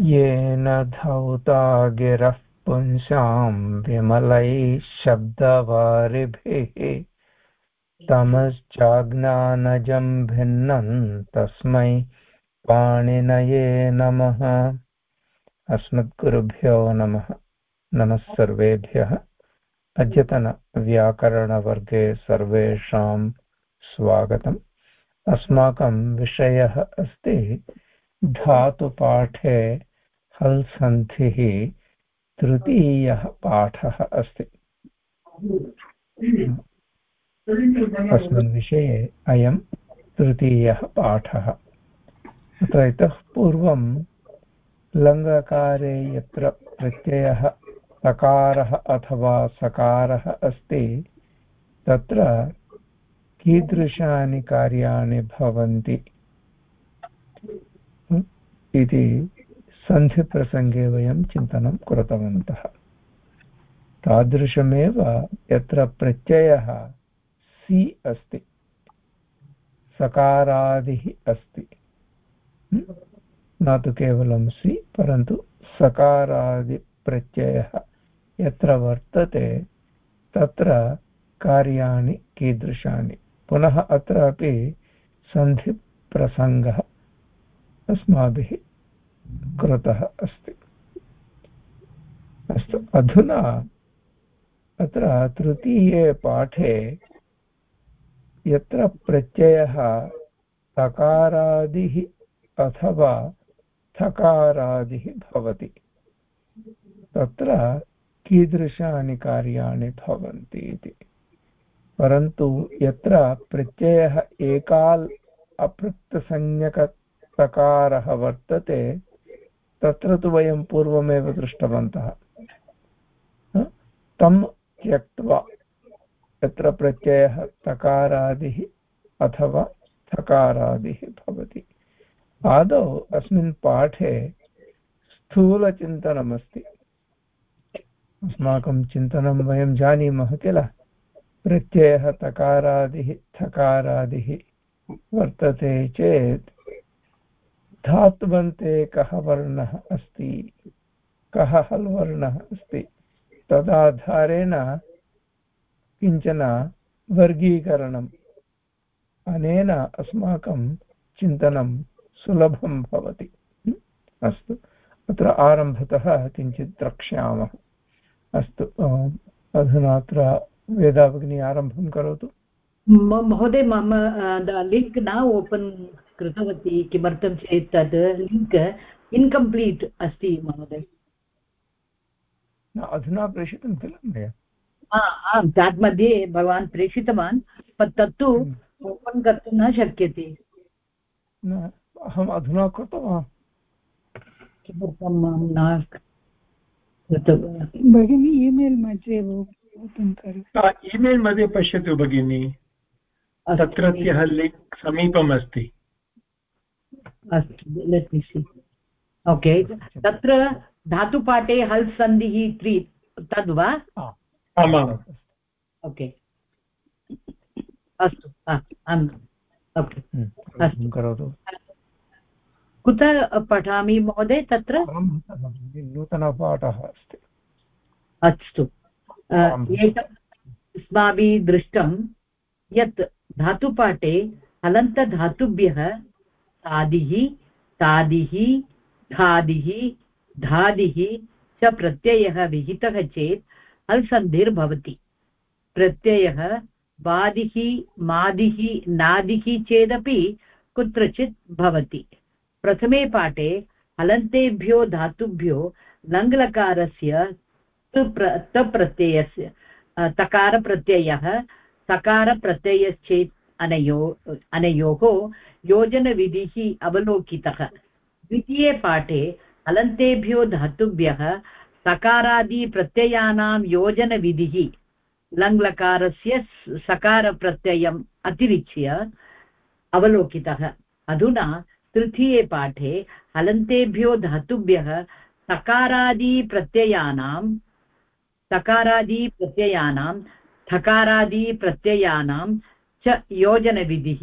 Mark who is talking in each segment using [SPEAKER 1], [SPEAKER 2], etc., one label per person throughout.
[SPEAKER 1] येन धौता गिरः पुंसां विमलैः शब्दवारिभिः। तमश्चाज्ञानजं भिन्नं तस्मै पाणिनये नमः। अस्मद्गुरुभ्यो नमः। नमः सर्वेभ्यः। अद्यतनव्याकरणवर्गे सर्वेषां स्वागतम्। अस्माकं विषयः अस्ति धातुपाठे हल् सन्धिः तृतीयः पाठः अस्ति। अस्मिन् विषये अयं तृतीयः पाठः। अत्र इतः पूर्वं लङ्गकारे यत्र प्रत्ययः सकारः अथवा सकारः अस्ति, तत्र कीदृशानि कार्याणि भवन्ति? इति सन्धिप्रसङ्गे वयं चिन्तनं कृतवन्तः तादृशमेव यत्र प्रत्ययः सि अस्ति सकारादिः अस्ति न तु केवलं सि परन्तु सकारादिप्रत्ययः यत्र वर्तते तत्र कार्याणि कीदृशानि पुनः अत्रापि सन्धिप्रसङ्गः अस्माभिः कृतः अस्ति। अस्तु, अधुना अत्र तृतीये पाठे यत्र प्रत्ययः सकारादिः अथवा थकारादिः भवति, तत्र कीदृशानि कार्याणि भवन्ति इति। परन्तु यत्र प्रत्ययः एकाल् अपृक्तसंज्ञक सकारः वर्तते, तत्र तु वयं पूर्वमेव दृष्टवन्तः। तं त्यक्त्वा यत्र प्रत्ययः तकारादिः अथवा थकारादिः भवति। आदौ अस्मिन् पाठे स्थूलचिन्तनमस्ति। अस्माकं चिन्तनं वयं जानीमः किल? प्रत्ययः तकारादिः, थकारादिः वर्तते चेत् धात्वन्ते कः वर्णः अस्ति? कः हल् वर्णः अस्ति? तदाधारेण किंचन वर्गीकरणम्, अनेन अस्माकं चिन्तनं सुलभं भवति। अस्तु। अत्र आरम्भतः किञ्चित् द्रक्ष्यामः। अस्तु अधुना अत्र वेदाभगिनी आरम्भं करोतु।
[SPEAKER 2] महोदय, मम लिङ्क् न ओपन् कृतवती किमर्थं चेत् तद् लिङ्क् इन्कम्प्लीट् अस्ति महोदय।
[SPEAKER 1] अधुना प्रेषितं किल मया
[SPEAKER 2] आम् चाट् मध्ये भवान् प्रेषितवान् तत्तु ओपन् कर्तुं न शक्यते।
[SPEAKER 1] अहम् अधुना कृतवान्।
[SPEAKER 2] किमर्थं न भगिनी ईमेल् मध्ये
[SPEAKER 3] ईमेल् मध्ये पश्यतु भगिनी। तत्रत्यः लिङ्क् समीपम् अस्ति
[SPEAKER 2] अस्तु लेट् मि सी ओके तत्र धातुपाठे हल् सन्धिः त्रि तद् वा ओके अस्तु। ओके
[SPEAKER 1] हम्म, अस्तु। करोतु।
[SPEAKER 2] कुतः पठामि महोदय तत्र?
[SPEAKER 1] नूतनपाठः अस्ति।
[SPEAKER 2] अस्तु। एकम् अस्माभिः दृष्टं यत् धातुपाठे हलन्तधातुभ्यः तादिः तादिः, धादिः धादिः च प्रत्ययः विहितः चेत् हल् सन्धिर्भवति प्रत्ययः वादिः, मादिः, नादिः चेदपि कुत्रचित् भवति। प्रथमे पाठे हलन्तेभ्यो धातुभ्यो लङ्लकारस्य तप्रत्ययस्य तकारप्रत्ययः, सकारप्रत्ययश्चेत् अनयो, अनयोः योजनविधिः अवलोकितः। द्वितीये पाठे हलन्तेभ्यो धातुभ्यः सकारादिप्रत्ययानां योजनविधिः लङ्लकारस्य सकारप्रत्ययम् अतिरिच्य अवलोकितः। अधुना तृतीये पाठे हलन्तेभ्यो धातुभ्यः सकारादिप्रत्ययानां सकारादिप्रत्ययानां थकारादिप्रत्ययानां च योजनविधिः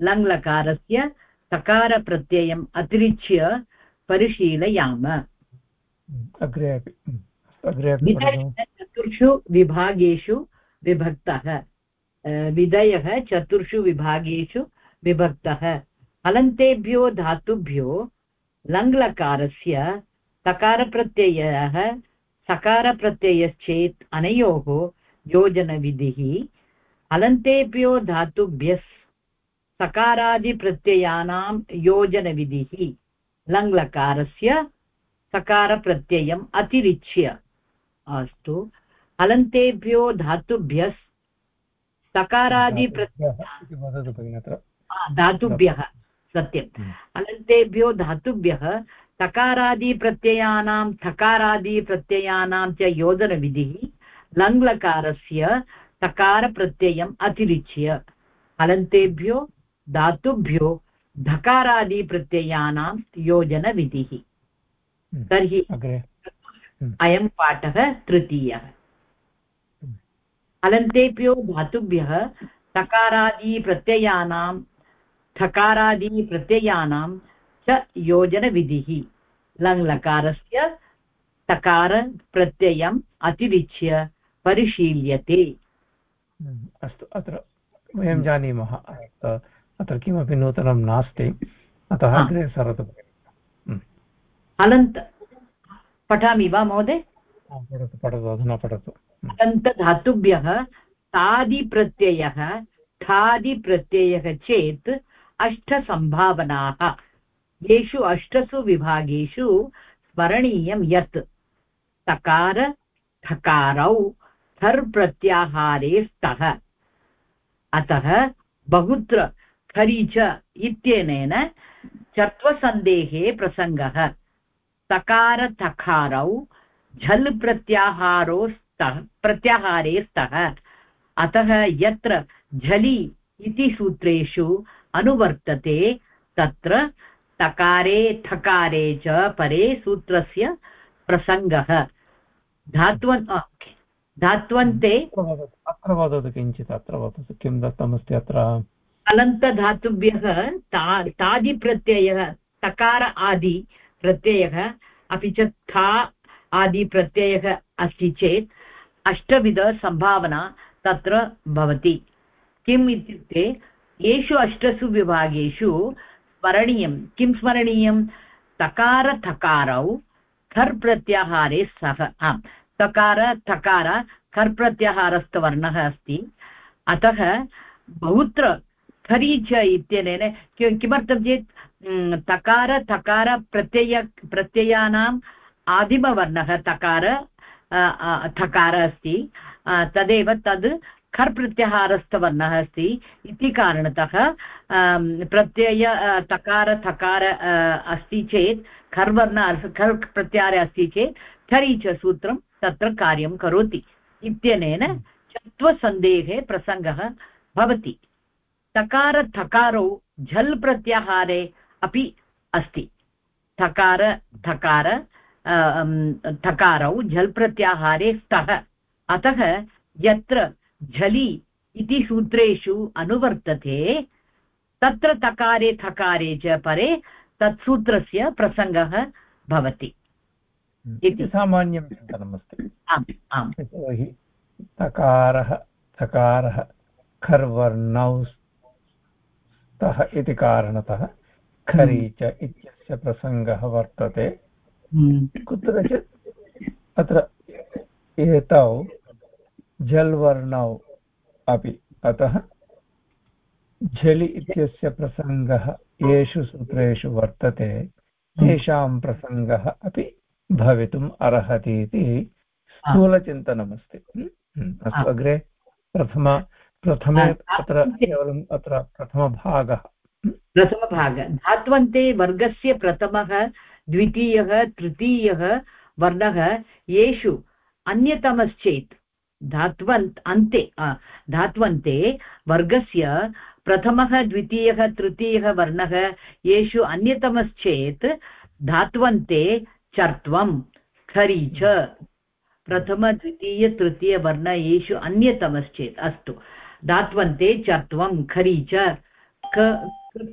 [SPEAKER 2] लङ्लकारस्य सकारप्रत्ययम् अतिरिच्य परिशीलयाम।
[SPEAKER 1] अग्रे अपि
[SPEAKER 2] चतुर्षु विभागेषु विभक्तः। विधयः चतुर्षु विभागेषु विभक्तः। हलन्तेभ्यो धातुभ्यो लङ्लकारस्य तकारप्रत्ययः सकारप्रत्ययश्चेत् अनयोः योजनविधिः। हलन्तेभ्यो धातुभ्यः सकारादिप्रत्ययानां योजनविधिः लङ्लकारस्य सकारप्रत्ययम् अतिरिच्य। अस्तु। हलन्तेभ्यो धातुभ्यः सकारादिप्र
[SPEAKER 1] इति वदतु भगिनि अत्र।
[SPEAKER 2] धातुभ्यः सत्यम्।
[SPEAKER 1] हम्म।
[SPEAKER 2] अनन्तेभ्यो धातुभ्यः तकारादिप्रत्ययानां थकारादिप्रत्ययानां च योजनविधिः लङ्लकारस्य तकारप्रत्ययम् अतिरिच्य। हलन्तेभ्यो धातुभ्यो धकारादिप्रत्ययानां योजनविधिः।
[SPEAKER 1] हम्म।
[SPEAKER 2] तर्हि
[SPEAKER 1] अग्रे।
[SPEAKER 2] अयं पाठः तृतीयः। हलन्तेभ्यो धातुभ्यः तकारादिप्रत्ययानां ठकारादिप्रत्ययानां च योजनविधिः। लङ्लकारस्य तकारप्रत्ययम् अतिरिच्य परिशील्यते।
[SPEAKER 1] हम्म, अस्तु अत्र वयं जानीमः। अत्र किमपि नूतनं नास्ति। अतः अग्रे सरतु। हम्म,
[SPEAKER 2] हलन्त पठामि वा महोदय?
[SPEAKER 1] पठतु पठतु अधुना पठतु। हम्म,
[SPEAKER 2] हलन्तधातुभ्यः तादिप्रत्ययः ठादिप्रत्ययः चेत् अष्टसम्भावनाः। येषु अष्टसु विभागेषु स्मरणीयं यत् तकार ठकारौ थर् प्रत्याहारे स्तः। अतः बहुत्र खरीच इत्यनेन चत्वसन्देहे प्रसङ्गः। तकारथकारौ झल् प्रत्याहारो स्तः, प्रत्याहारे स्तः। अतः यत्र झलि इति सूत्रेषु अनुवर्तते, तत्र तकारे थकारे च परे सूत्रस्य प्रसङ्गः। धात्वन् धात्वन्ते
[SPEAKER 1] अत्र वदतु किञ्चित्, अत्र वदतु। किं दत्तमस्ति अत्र?
[SPEAKER 2] अलन्तधातुभ्यः ता, तादिप्रत्ययः, तकार आदि प्रत्ययः, अपि च था आदि प्रत्ययः अस्ति चेत् अष्टविधसम्भावना तत्र भवति। किम् इत्युक्ते, येषु अष्टसु विभागेषु स्मरणीयं, किं स्मरणीयं? तकारथकारौ खर् प्रत्याहारे सः, आम्, तकार थकार खर् प्रत्याहारस्थवर्णः अस्ति। अतः बहुत्र खरी च इत्यनेन किमर्थं चेत् तकार थकार प्रत्यय प्रत्ययानाम् आदिमवर्णः तकार थकार अस्ति। तदेव तद् खर् प्रत्याहारस्थवर्णः अस्ति इति कारणतः प्रत्यय तकार थकार अस्ति चेत् खर्वर्ण खर् प्रत्याहारे अस्ति चेत् खरी च सूत्रं तत्र कार्यं करोति इत्यनेन चत्वसन्देहे प्रसङ्गः भवति। तकार थकारौ झल् प्रत्याहारे अपि अस्ति। थकार थकार थकारौ झल् प्रत्याहारे स्तः। अतः यत्र झलि इति सूत्रेषु अनुवर्तते तत्र तकारे थकारे च परे तत्सूत्रस्य प्रसङ्गः भवति।
[SPEAKER 1] इति सामान्यं चिन्तनमस्ति।
[SPEAKER 2] आम् आम्।
[SPEAKER 1] यतोहि तकारः थकारः खर्वर्णौ स्तः इति कारणतः खरी च इत्यस्य प्रसङ्गः वर्तते।
[SPEAKER 2] हम्म,
[SPEAKER 1] कुत्रचित् अत्र एतौ जल्वर्णौ अपि अतः झलि इत्यस्य प्रसङ्गः येषु सूत्रेषु वर्तते तेषां प्रसङ्गः अपि भवितुम् अर्हति इति स्थूलचिन्तनमस्ति। हम्म, हम्म, अस्तु अग्रे प्रथम प्रथमे
[SPEAKER 2] हा,
[SPEAKER 1] अत्र केवलम् अत्र प्रथमभागः।
[SPEAKER 2] प्रथमभाग। धात्वन्ते वर्गस्य प्रथमः द्वितीयः तृतीयः वर्णः येषु अन्यतमश्चेत् धात्वन्त् अन्ते धात्वन्ते वर्गस्य प्रथमः द्वितीयः तृतीयः वर्णः येषु अन्यतमश्चेत् धात्वन्ते चर्त्वं खरी च प्रथम द्वितीय तृतीयवर्ण येषु अन्यतमश्चेत्। अस्तु। धात्वन्ते चत्वं खरी च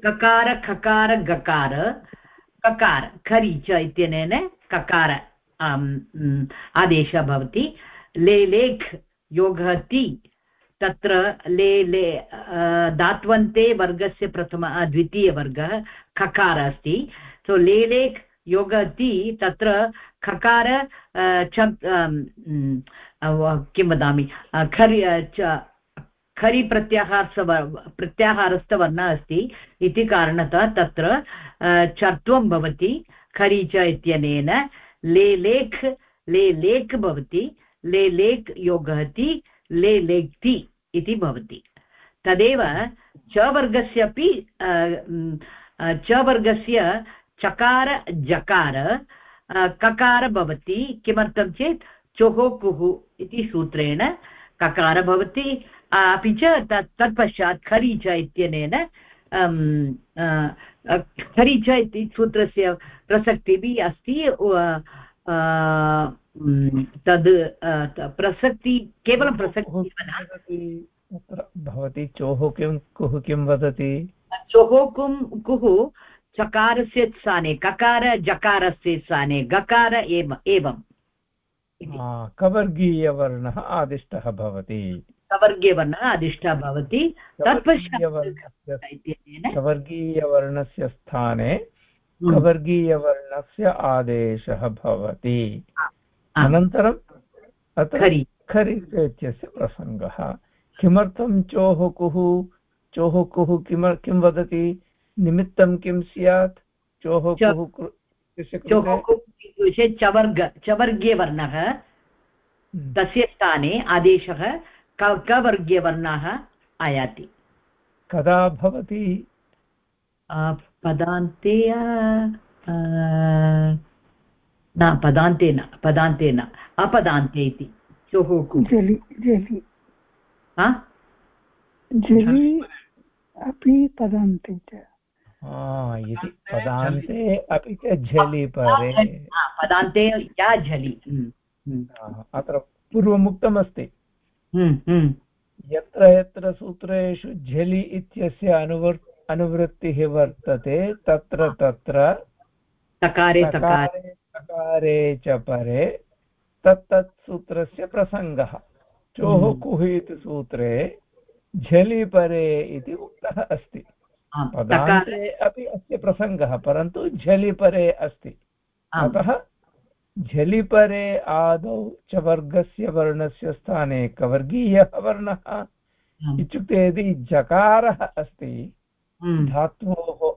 [SPEAKER 2] ककार, खकार, गकार, ककार, खरि च इत्यनेन ककार आदेशः भवति। ले, लेख्, योगः तत्र ले ले धात्वन्ते वर्गस्य प्रथम द्वितीयवर्गः खकार अस्ति। सो ले, लेख् योगति तत्र खकार च किं वदामि? खरि खरि प्रत्याहारस्य प्रत्याहारस्थवर्णः अस्ति इति कारणतः तत्र चर्त्वं भवति, खरि च इत्यनेन, ले, लेख् ले लेख् भवति, ले लेख् योगहति ले, लेक्ति इति भवति। तदेव च वर्गस्यपि च वर्गस्य चकार, जकार ककार भवति, किमर्थं चेत् चोः कुः इति सूत्रेण ककार भवति अपि च तत् तत्पश्चात् खरीच इत्यनेन खरि च इति सूत्रस्य प्रसक्तिः अस्ति तद् प्रसक्ति केवलं प्रसक्ति
[SPEAKER 1] भवति? चोः किं कुः किं वदति?
[SPEAKER 2] चोः कुं कुः? चकारस्य स्थाने ककार जकारस्य स्थाने गकार एव एवं
[SPEAKER 1] कवर्गीयवर्णः आदिष्टः भवति।
[SPEAKER 2] कवर्गीयवर्णः आदिष्टः भवति।
[SPEAKER 1] कवर्गीयवर्णस्य स्थाने हम्म। कवर्गीयवर्णस्य आदेशः भवति। अनन्तरम् अत्र खरि। इत्यस्य प्रसङ्गः। किमर्थं चोः कुः चोः कुः किम किं वदति? निमित्तं किं स्यात्? चोः कुः
[SPEAKER 2] चवर्ग चवर्गीयवर्णः। हम्म। तस्य स्थाने आदेशः कवर्गीयवर्णः आयाति।
[SPEAKER 1] कदा भवति?
[SPEAKER 2] पदान्ते न पदान्ते न पदान्ते न अपदान्ते इति। चोः
[SPEAKER 4] जलि जलि। जलि अपि पदान्ते च।
[SPEAKER 1] इति पदान्ते अपि च झलि परे
[SPEAKER 2] पदान्ते या झलि हम्म, हम्म।
[SPEAKER 1] अत्र पूर्वमुक्तमस्ति। हम्म, यत्र यत्र सूत्रेषु झलि इत्यस्य अनुवर् अनुवृत्तिः वर्तते तत्र तत्र
[SPEAKER 2] तकारे
[SPEAKER 1] तकारे। च परे तत्तत् सूत्रस्य प्रसङ्गः। चोः कुः इति सूत्रे झलि परे इति उक्तः अस्ति। अपि अस्य प्रसङ्गः परन्तु झलिपरे अस्ति। अतः झलिपरे आदौ च वर्गस्य वर्णस्य स्थाने कवर्गीयः वर्णः इत्युक्ते यदि जकारः अस्ति हम्म। धात्वोः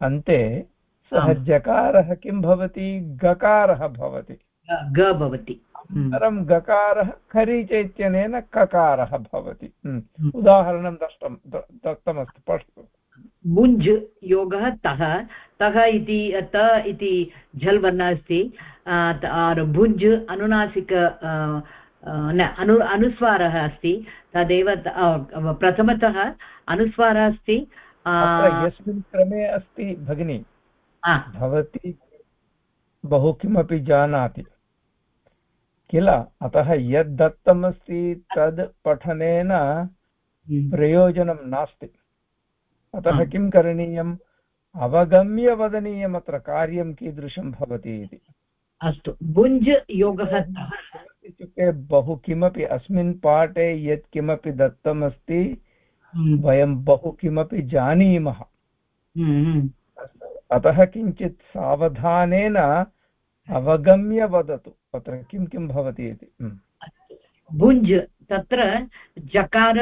[SPEAKER 1] अन्ते सः जकारः किं भवति? गकारः भवति।
[SPEAKER 2] ग भवति।
[SPEAKER 1] अनन्तरं गकारः खरीच इत्यनेन ककारः भवति। हम्म। उदाहरणं दष्टं दत्तमस्ति पठतु
[SPEAKER 2] मुञ्ज् योगः तः तः इति त इति झल् वर्णः अस्ति भुञ्ज् अनुनासिक न अनु अनुस्वारः अस्ति। तदेव प्रथमतः अनुस्वारः अस्ति।
[SPEAKER 1] यस्मिन् क्रमे अस्ति भगिनी। भवती बहु किमपि जानाति। किल? अतः यद् दत्तमस्ति तद् पठनेन हम्म। प्रयोजनं नास्ति। अतः किं करणीयम्? अवगम्य वदनीयम् अत्र कार्यं कीदृशं भवति इति।
[SPEAKER 2] अस्तु। भुञ्ज् योगः
[SPEAKER 1] इत्युक्ते बहु किमपि अस्मिन् पाठे यत् किमपि दत्तमस्ति हम्म। वयं बहु किमपि जानीमः। हम्म। अतः किञ्चित् सावधानेन अवगम्य वदतु। तत्र किं किं भवति इति?
[SPEAKER 2] भुञ्ज् तत्र जकार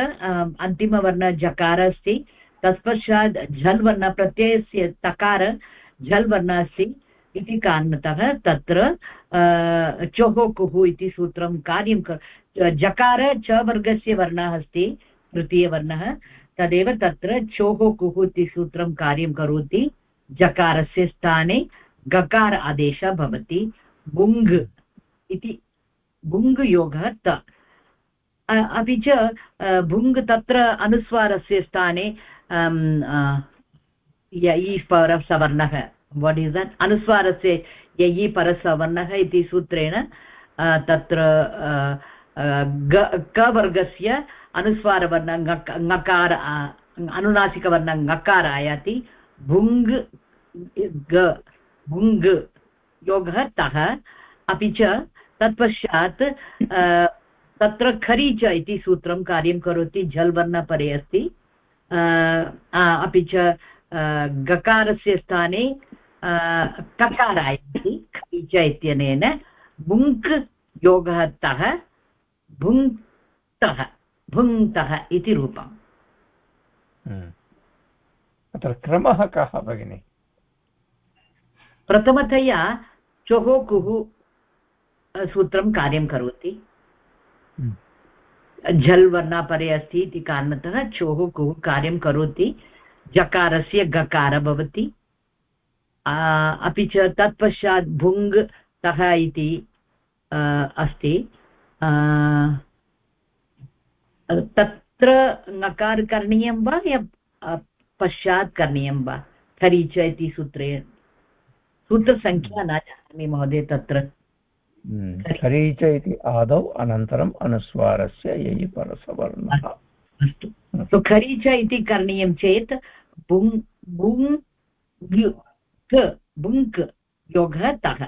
[SPEAKER 2] अन्तिमवर्ण जकार अस्ति। तत्पश्चात् झल् वर्ण प्रत्ययस्य तकार झल् वर्ण अस्ति इति कारणतः तत्र चोः कुः इति सूत्रं कार्यं जकार च वर्गस्य वर्णः अस्ति, तृतीयवर्णः। तदेव तत्र चोः कुः इति सूत्रं कार्यं करोति जकारस्य स्थाने। गकार आदेशः भवति बुङ् इति बुङ् योगः त। अपि च भुङ् तत्र अनुस्वारस्य स्थाने यै परसवर्णः। वाट् इस् दट् अनुस्वारस्य यै परसवर्णः इति सूत्रेण तत्र ग वर्गस्य अनुस्वारवर्ण ङकार अनुनासिकवर्ण ङकार आयाति भुङ् ग भुङ् योगः तः, अपि च तत्पश्चात् तत्र खरी च इति सूत्रं कार्यं करोति झल् वर्णपरे अस्ति अपि च गकारस्य स्थाने ककार इति, खरी च इत्यनेन भुङ्क् योगः तः, भुङ्क्तः भुङ्क्तः इति रूपम्।
[SPEAKER 1] अत्र क्रमः कः, भगिनि?
[SPEAKER 2] प्रथमतया चोः कुः सूत्रं कार्यं करोति। हम्म। झल् वर्णापरे अस्ति इति कारणतः चोः कुः कार्यं करोति। जकारस्य गकार भवति। अपि च तत्पश्चात् भुङ् तः इति अस्ति। तत्र नकार करणीयं वा या पश्चात् करणीयं वा? खरीच इति सूत्रे सूत्रसङ्ख्या न जानामि महोदय तत्र।
[SPEAKER 1] खरीच इति आदौ अनन्तरम् अनुस्वारस्य ययि परसवर्णः।
[SPEAKER 2] अस्तु खरीच इति करणीयं चेत् बुङ् बुङ् बुङ्क् योगः तः।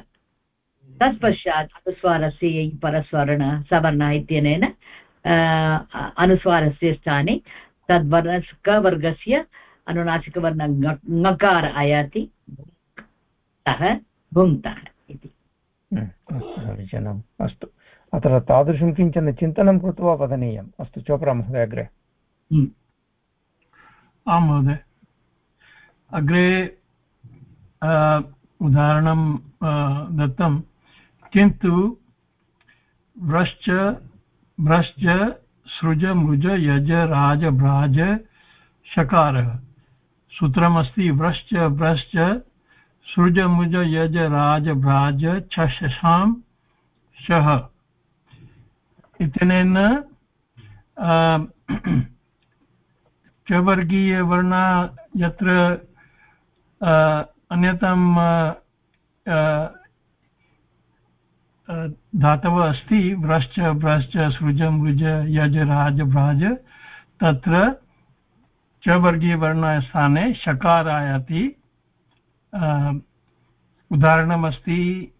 [SPEAKER 2] तत्पश्चात् अनुस्वारस्य ययि परस्वर्ण सवर्ण इत्यनेन अनुस्वारस्य स्थाने तद्वर्ण कवर्गस्य अनुनासिकवर्ण ङकार आयाति। तः भुङ्क्तः इति।
[SPEAKER 1] समीचीनम् अस्तु। अत्र तादृशं किंचन चिन्तनं कृत्वा वदनीयम्। अस्तु चोप्रा महोदय अग्रे।
[SPEAKER 5] आं महोदय। अग्रे उदाहरणं दत्तं। किन्तु व्रश्च भ्रश्च सृज मृज यज राज भ्राज शकारः। सूत्रमस्ति व्रश्च भ्रश्च सृज मुज यज राज भ्राज छ शशां शः इत्यनेन चवर्गीयवर्णा यत्र अन्यतम धातवः अस्ति व्रश्च भ्रश्च सृज मृज यज राज भ्राज, तत्र च वर्गीयवर्णस्थाने शकार आयाति। उदाहरणमस्ति,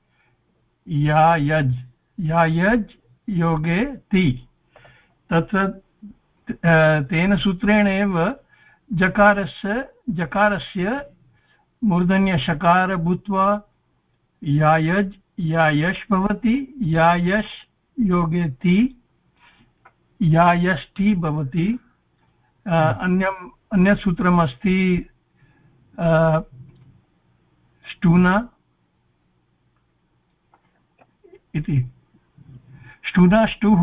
[SPEAKER 5] या यज् या यज् योगे ति। तत्र तेन सूत्रेण एव जकारस्य जकारस्य मूर्धन्यशकार भूत्वा, या यज्, या यश् भवति, या यश् योगे ति, या यष्टि भवति। अन्यम् अन्यत् स्टूना इति स्टूना स्टुः।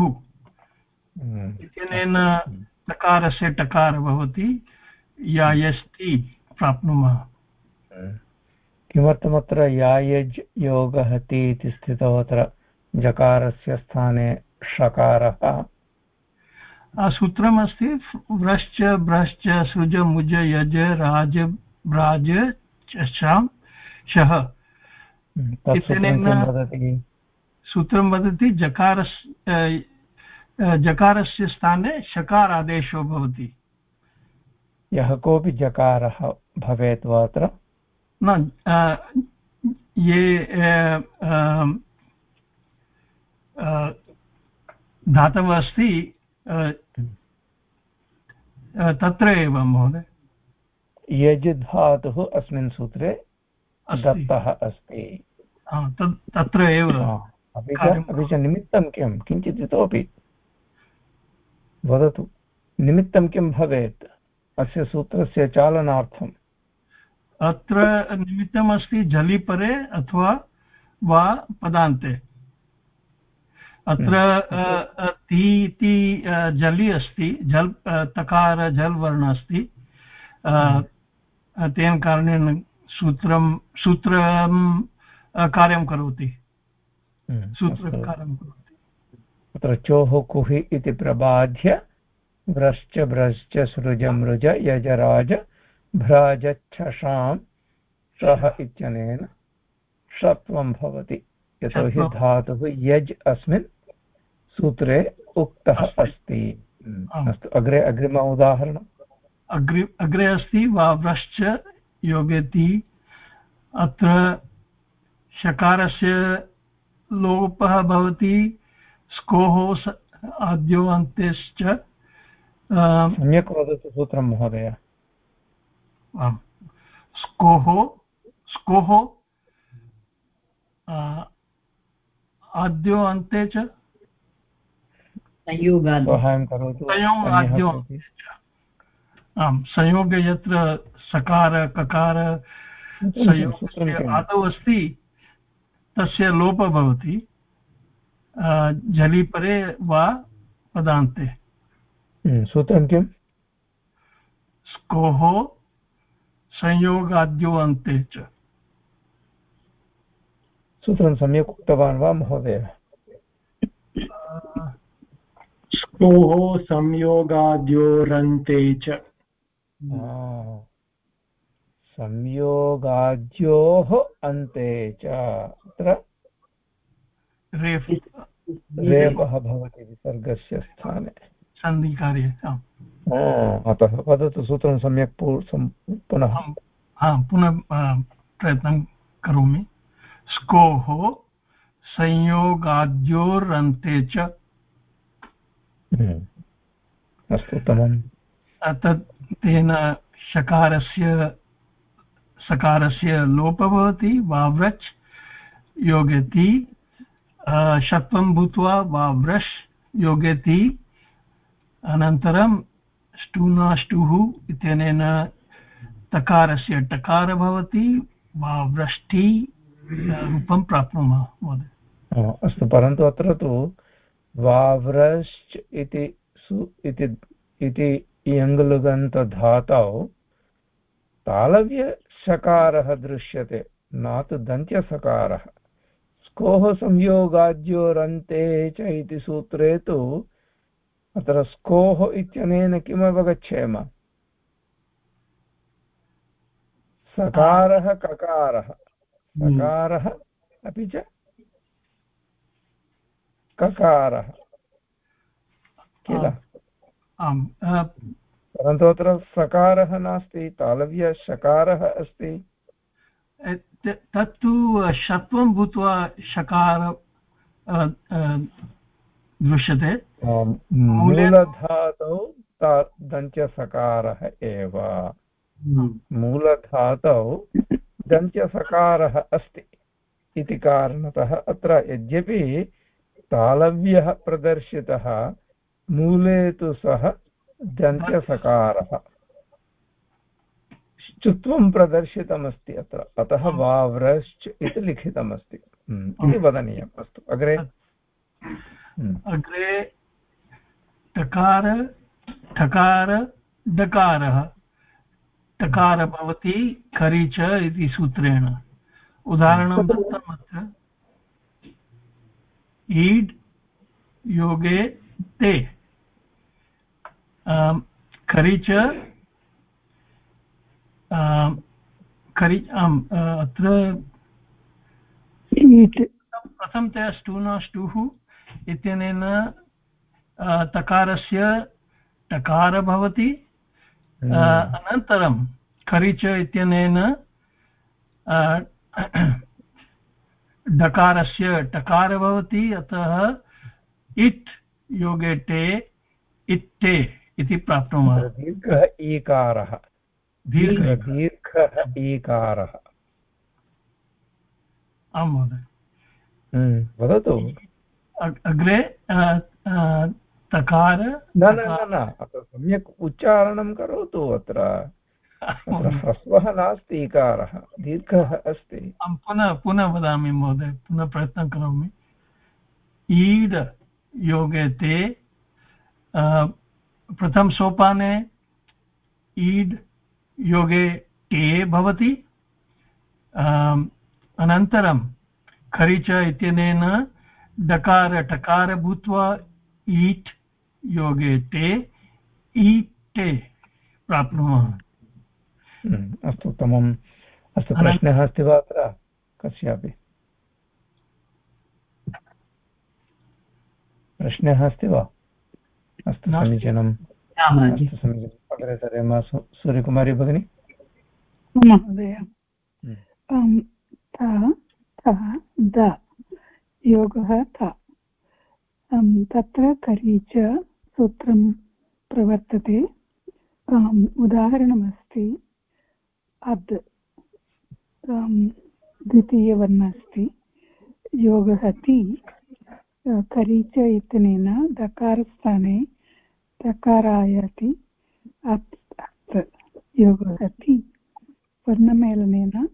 [SPEAKER 5] इत्यनेन टकारस्य टकार भवति या यस्ति प्राप्नुमः।
[SPEAKER 1] हम्म। किमर्थमत्र यायज् योगः ति इति स्थितौ अत्र जकारस्य स्थाने षकारः?
[SPEAKER 5] सूत्रमस्ति व्रश्च भ्रश्च सृज मुज यज राज भ्राज चां शः
[SPEAKER 1] इत्यनेन
[SPEAKER 5] सूत्रं वदति? जकारस् जकारस्य स्थाने शकारादेशो भवति।
[SPEAKER 1] यः कोऽपि जकारः भवेत् वा अत्र
[SPEAKER 5] न ये धातवः अस्ति तत्र एव महोदय।
[SPEAKER 1] यज् धातुः अस्मिन् सूत्रे दत्तः अस्ति।
[SPEAKER 5] तत्र एव
[SPEAKER 1] अपि च अपि च निमित्तं किं? किञ्चित् इतोपि वदतु। निमित्तं किं भवेत्? अस्य सूत्रस्य चालनार्थम्।
[SPEAKER 5] अत्र निमित्तमस्ति झलिपरे अथवा वा पदान्ते। अत्र। ति इति जलि अस्ति जल् तकार जल् वर्ण अस्ति हम्म। तेन कारणेन सूत्रं सूत्रं कार्यं करोति।
[SPEAKER 1] हम्म, सूत्रकार्यं करोति। तत्र चोः कुहि इति प्रबाध्य व्रश्च भ्रश्च सृज मृज यजराज भ्राजच्छशां शः इत्यनेन षत्वं भवति। यतोहि धातुः यज् अस्मिन् सूत्रे उक्तः अस्ति। अस्तु। अग्रे अग्रिम उदाहरणम्।
[SPEAKER 5] अग्रे अग्रे अस्ति वा व्रश्च योगेति अत्र शकारस्य लोपः भवति स्कोः आद्यो अन्त्यश्च
[SPEAKER 1] सम्यक् वदतु सूत्रं महोदय।
[SPEAKER 5] स्कोः स्कोः आद्यो अन्ते च?
[SPEAKER 1] सहायं करोतु।
[SPEAKER 5] आम् संयोगे यत्र सकार ककार संयोगस्य आदौ अस्ति तस्य लोपः भवति जलिपरे वा पदान्ते।
[SPEAKER 1] हम्म, सूत्रं किम्?
[SPEAKER 5] स्कोः संयोगाद्यो अन्ते च।
[SPEAKER 1] सूत्रं सम्यक् उक्तवान् वा महोदय?
[SPEAKER 3] स्कोः संयोगाद्योरन्ते च।
[SPEAKER 1] संयोगाद्योः अन्ते च। अत्र रेपः भवति विसर्गस्य स्थाने।
[SPEAKER 5] सन्धिकार्ये
[SPEAKER 1] अतः वदतु सूत्रं सम्यक् पुनः।
[SPEAKER 5] पुनः प्रयत्नं करोमि। स्कोः संयोगाद्योरन्ते च।
[SPEAKER 1] हम्म। अस्तु उत्तमं
[SPEAKER 5] तत् तेन शकारस्य सकारस्य लोपः भवति वाव्रच् योगति शत्वं भूत्वा वाव्रश् योगति अनन्तरं स्टूनाष्टुः इत्यनेन तकारस्य टकार भवति वाव्रष्टि रूपं प्राप्नुमः महोदय।
[SPEAKER 1] अस्तु, परन्तु अत्र तु वाव्रश्च इति इति इयङ्लुगन्तधातौ तालव्यसकारः दृश्यते न तु दन्त्यसकारः। स्कोः संयोगाद्योरन्ते च इति सूत्रे तु अत्र स्कोः इत्यनेन किम् अवगच्छेम सकारः ककारः। सकारः अपि च ककारः। किल?
[SPEAKER 5] आम्
[SPEAKER 1] परन्तु अत्र सकारः नास्ति तालव्यशकारः अस्ति।
[SPEAKER 5] तत्तु शत्वं भूत्वा शकार दृश्यते।
[SPEAKER 1] मूलधातौ दन्त्यसकारः एव। हम्म। मूलधातौ दन्त्यसकारः अस्ति इति कारणतः अत्र यद्यपि तालव्यः प्रदर्शितः मूले तु सः दन्त्यसकारः चुत्वं प्रदर्शितमस्ति अत्र। अतः वाव्रश्च इति लिखितमस्ति। हम्म, इति वदनीयम् अस्तु। अग्रे?
[SPEAKER 5] हम्म। अग्रे टकार ठकार डकारः। टकार भवति खरि च इति सूत्रेण। उदाहरणं दत्तम् अत्र। ईड् योगे ते। खरि च खरि आम् अत्र प्रथमतया स्टूना स्टुः इत्यनेन तकारस्य टकार भवति हम्म। अनन्तरं खरिच इत्यनेन डकारस्य टकार भवति अतः इट् योगे टे इट्टे इति प्राप्नुमः
[SPEAKER 1] दीर्घः ईकारः दीर्घः ईकारः
[SPEAKER 5] आं महोदय।
[SPEAKER 1] हम्म, वदतु।
[SPEAKER 5] अग्रे तकार
[SPEAKER 1] न न न सम्यक् उच्चारणं करोतु अत्र। ह्रस्वः नास्ति इकारः दीर्घः अस्ति।
[SPEAKER 5] पुनः पुनः वदामि महोदय पुनः प्रयत्नं करोमि। ईड् योगे ते प्रथमसोपाने ईड् योगे टे भवति। अनन्तरं खरिच इत्यनेन डकार टकार भूत्वा ईट् योगे टे ईटे प्राप्नुमः।
[SPEAKER 1] हम्म, अस्तु उत्तमम्। अस्तु प्रश्नः अस्ति वा? अत्र कस्यापि। प्रश्नः अस्ति वा? अस्तु समीचीनम् अस्तु समीचीनम् अग्रे सरेम सूर्यकुमारी भगिनी।
[SPEAKER 4] महोदय। द योगः थ। तत्र करी च सूत्रं प्रवर्तते। उदाहरणमस्ति अद्। द्वितीयवर्णः अस्ति। योगः ति करीच इत्यनेन दकारस्थाने दकारायति अत् अत् योगः ति वर्णमेलनेन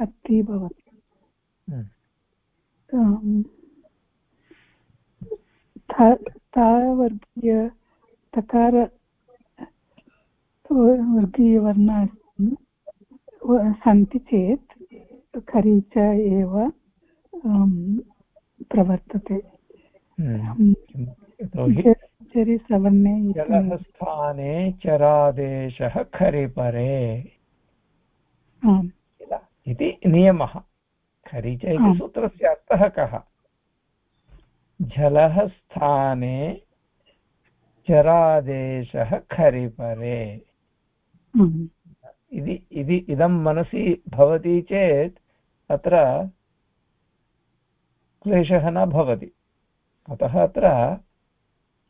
[SPEAKER 4] अत्ति भवति। हम्म। तावर्गीय तकार वर्गीयवर्णाः सन्ति चेत् खरीच एव प्रवर्तते।
[SPEAKER 1] चरिसवर्णे जलस्थाने चरादेशः खरिपरे। इति नियमः। खरिच इति सूत्रस्य अर्थः कः? जलः स्थाने चरादेशः खरिपरे। इति इदं मनसि भवति चेत् अत्र क्लेशः न भवति। अतः अत्र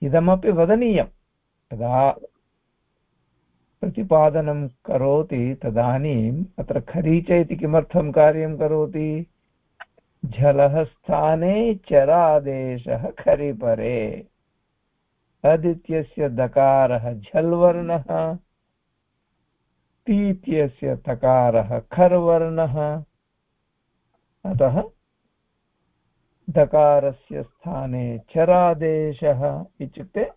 [SPEAKER 1] इदमपि वदनीयं यदा प्रतिपादनं करोति, तदानीम् अत्र खरीच इति किमर्थं कार्यं करोति? झलः स्थाने चरादेशः खरिपरे। अदित्यस्य दकारः झल्वर्णः। तीत्यस्य तकारः खर्वर्णः। अतः दकारस्य स्थाने चरादेशः इत्युक्ते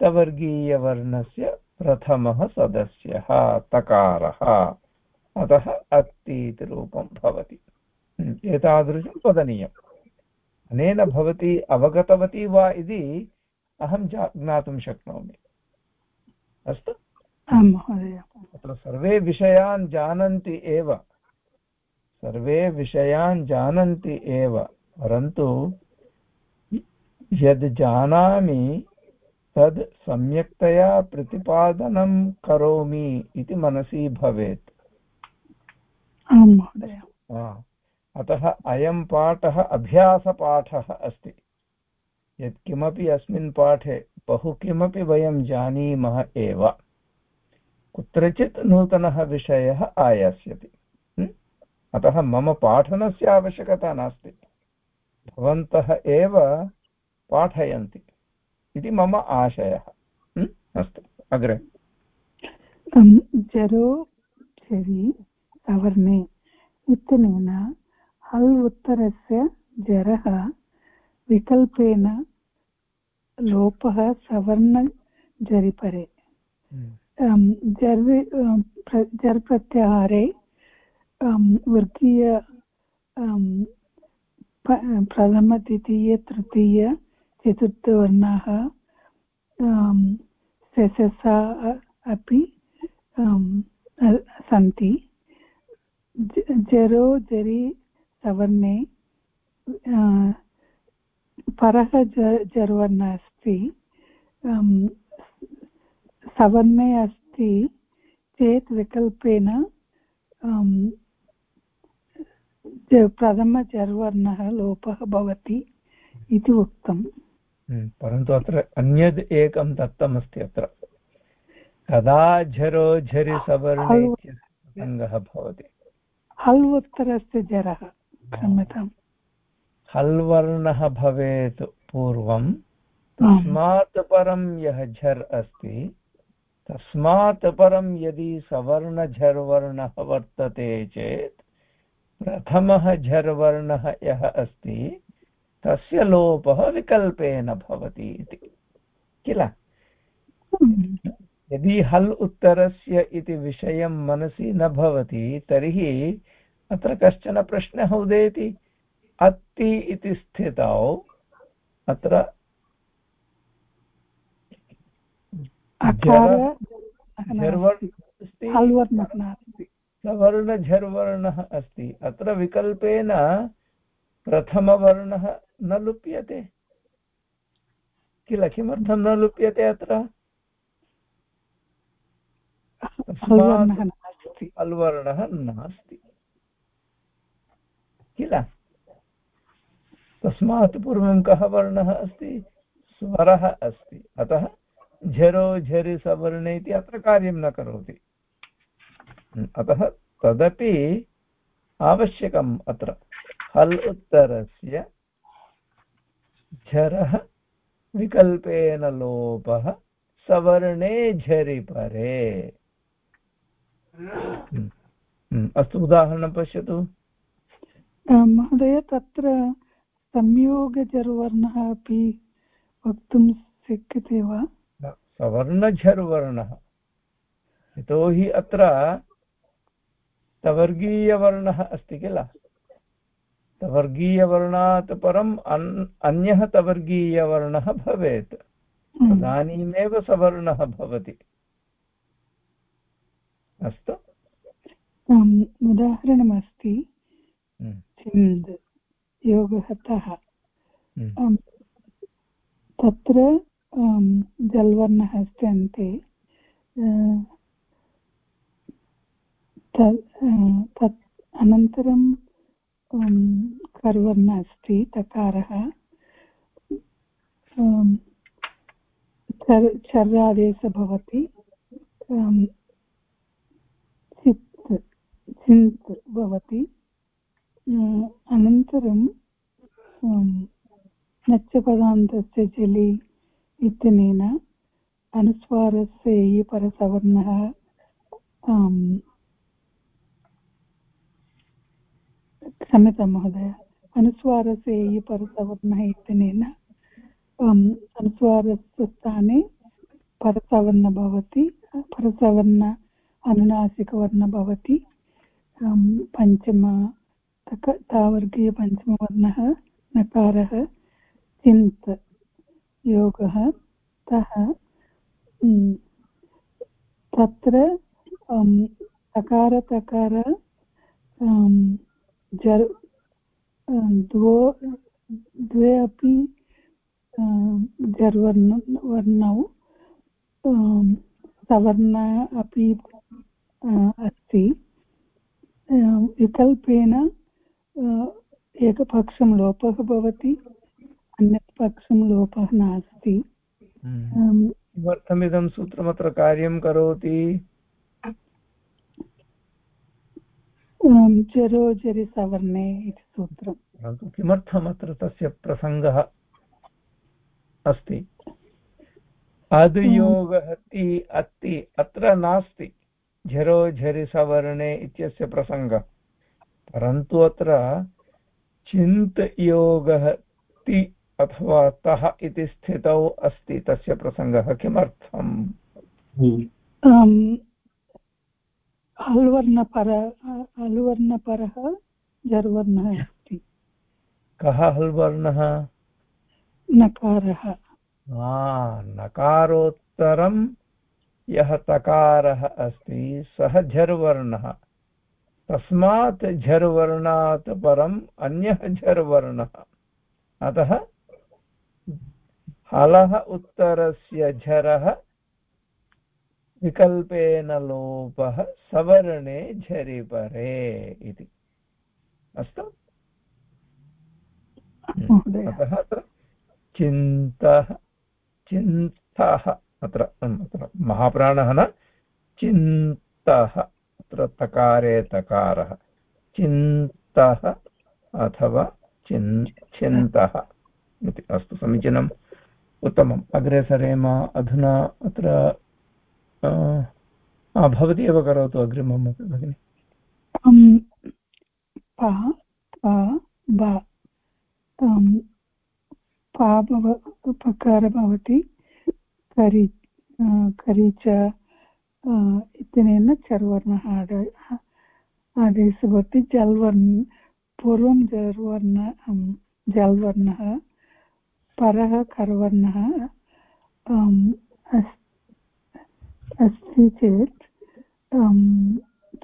[SPEAKER 1] तवर्गीयवर्णस्य प्रथमः सदस्यः तकारः। अतः अस्ति इति रूपं भवति एतादृशं वदनीयम्। अनेन भवती अवगतवती वा इति अहं ज्ञातुं शक्नोमि। अस्तु? तत्र सर्वे विषयान् जानन्ति एव। सर्वे विषयान् जानन्ति एव। परन्तु यद् जानामि तद् सम्यक्तया प्रतिपादनं करोमि इति मनसि भवेत्। अतः अयं पाठः अभ्यासपाठः अस्ति। यत्किमपि अस्मिन् पाठे बहु किमपि वयं जानीमः एव। कुत्रचित् नूतनः विषयः आयास्यति। अतः मम पाठनस्य आवश्यकता नास्ति। भवन्तः एव पाठयन्ति इति मम आशयः। अस्तु अग्रे।
[SPEAKER 4] जरो झरि सवर्णे इत्यनेन हल् उत्तरस्य जरः विकल्पेन लोपः सवर्णजरिपरे जर् जर् प्रत्याहारे वर्गीय प्रथमद्वितीय, तृतीय, चतुर्थवर्णाः शशसा अपि सन्ति। जरो, जरि, सवर्णे परः जर्वर्णः अस्ति। सवर्णे अस्ति चेत् विकल्पेन प्रथमचर्वर्णः लोपः भवति इति उक्तम्।
[SPEAKER 1] हम्म, परन्तु अत्र अन्यद् एकं दत्तमस्ति अत्र। कदा झरो झरि सवर्णे भवति।
[SPEAKER 4] हल् उत्तरस्य जरः क्षम्यताम्।
[SPEAKER 1] हल् वर्णः भवेत् पूर्वं तस्मात् परं यः झर् अस्ति तस्मात् परं यदि सवर्णझर्वर्णः वर्तते चेत् प्रथमः झर्वर्णः यः अस्ति तस्य लोपः विकल्पेन भवति इति। किल? यदि हल् उत्तरस्य इति विषयं मनसि न भवति तर्हि अत्र कश्चन प्रश्नः उदेति। अत्ति इति स्थितौ अत्र सवर्णझर्वर्णः अस्ति। अत्र विकल्पेन प्रथमवर्णः न लुप्यते। किल किमर्थं न लुप्यते अत्र? अल्वर्णः नास्ति। किल? तस्मात् पूर्वं कः वर्णः अस्ति? स्वरः अस्ति। अतः झरो झरि सवर्णे इति अत्र कार्यं न करोति। अतः तदपि आवश्यकम् अत्र। हल् उत्तरस्य झरः विकल्पेन लोपः सवर्णे झरि परे। हम्म, हम्म, अस्तु उदाहरणं पश्यतु।
[SPEAKER 4] महोदय तत्र संयोगजर्वर्णः अपि वक्तुं शक्यते वा?
[SPEAKER 1] सवर्णझर्वर्णः। यतोहि अत्र तवर्गीयवर्णः अस्ति किल? तवर्गीयवर्णात् परम् अन् अन्यः तवर्गीयवर्णः भवेत्। हम्म। तदानीमेव सवर्णः भवति। अस्तु?
[SPEAKER 4] उदाहरणमस्ति। हम्म। योगहतः। हम्म। तत्र जल्वर्णः अस्ति अन्ते तत् अनन्तरं कर्वर्ण अस्ति तकारः। चर् आदेशः भवति। चित्, चिन्त् भवति। अनन्तरं नच्चपदान्तस्य जलि इत्यनेन अनुस्वारस्य परसवर्णः क्षम्यतां महोदय, अनुस्वारस्य परसवर्णः इत्यनेन अनुस्वारस्य स्थाने परसवर्ण भवति, परसवर्ण अनुनासिकवर्ण भवति पञ्चम तावर्गीयपञ्चमवर्णः नकारः, चिन्त् योगः, तः तत्र तकारतकार जर् द्वो द्वे अपि जर्वर्ण वर्णौ सवर्ण अपि अस्ति विकल्पेन एकपक्षं लोपः भवति अन्यत् पक्षं लोपः नास्ति
[SPEAKER 1] हम्म। किमर्थमिदं सूत्रमत्र कार्यं करोति
[SPEAKER 4] जरो जरि सवर्णे इति सूत्रं
[SPEAKER 1] परन्तु किमर्थम् अत्र तस्य प्रसङ्गः अस्ति? अद्योगः अति अत्र नास्ति। झरो झरि सवर्णे इत्यस्य प्रसङ्गः। परन्तु अत्र चिन्तयोगः ति अथवा तः इति स्थितौ अस्ति तस्य प्रसङ्गः। किमर्थम्?
[SPEAKER 4] हल्वर्णपर हल्वर्णपरः जर्वर्णः अस्ति।
[SPEAKER 1] कः हल्वर्णः
[SPEAKER 4] नकारः।
[SPEAKER 1] नकारोत्तरं यः तकारः अस्ति सः झर्वर्णः। तस्मात् झर्वर्णात् परम् अन्यः झर्वर्णः। अतः हलः उत्तरस्य झरः विकल्पेन लोपः सवर्णे झरिपरे इति। अस्तु? अतः अत्र चिन्तः चिन्तः अत्र अत्र महाप्राणः न चिन्तः अत्र तकारे तकारः। चिन्तः अथवा चिन् चिन्तः इति। अस्तु समीचीनम्। उत्तमम्। अग्रे सरेम अधुना अत्र भवती एव करोतु अग्रिमम् अपि भगिनि
[SPEAKER 4] उपकार भवति, करि करि च इत्यनेन चर्वर्णः आदेशः भवति जल्वर्ण, पूर्वं जर्वर्ण जल्वर्णः, परः कर्वर्णः अस्ति चेत्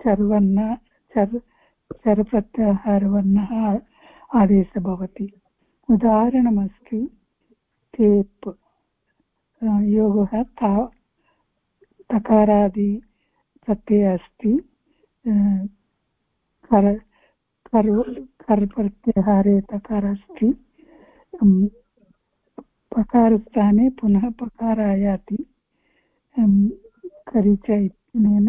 [SPEAKER 4] चर्वर्ण चर् चरप्रत्याहारवर्णः आदेशः भवति उदाहरणमस्ति, टेप् योगः ता, तकारादि प्रत्ययः अस्ति कर कर् प्रत्याहारे तकार अस्ति पकारस्थाने पुनः पकार आयाति करिच इत्यनेन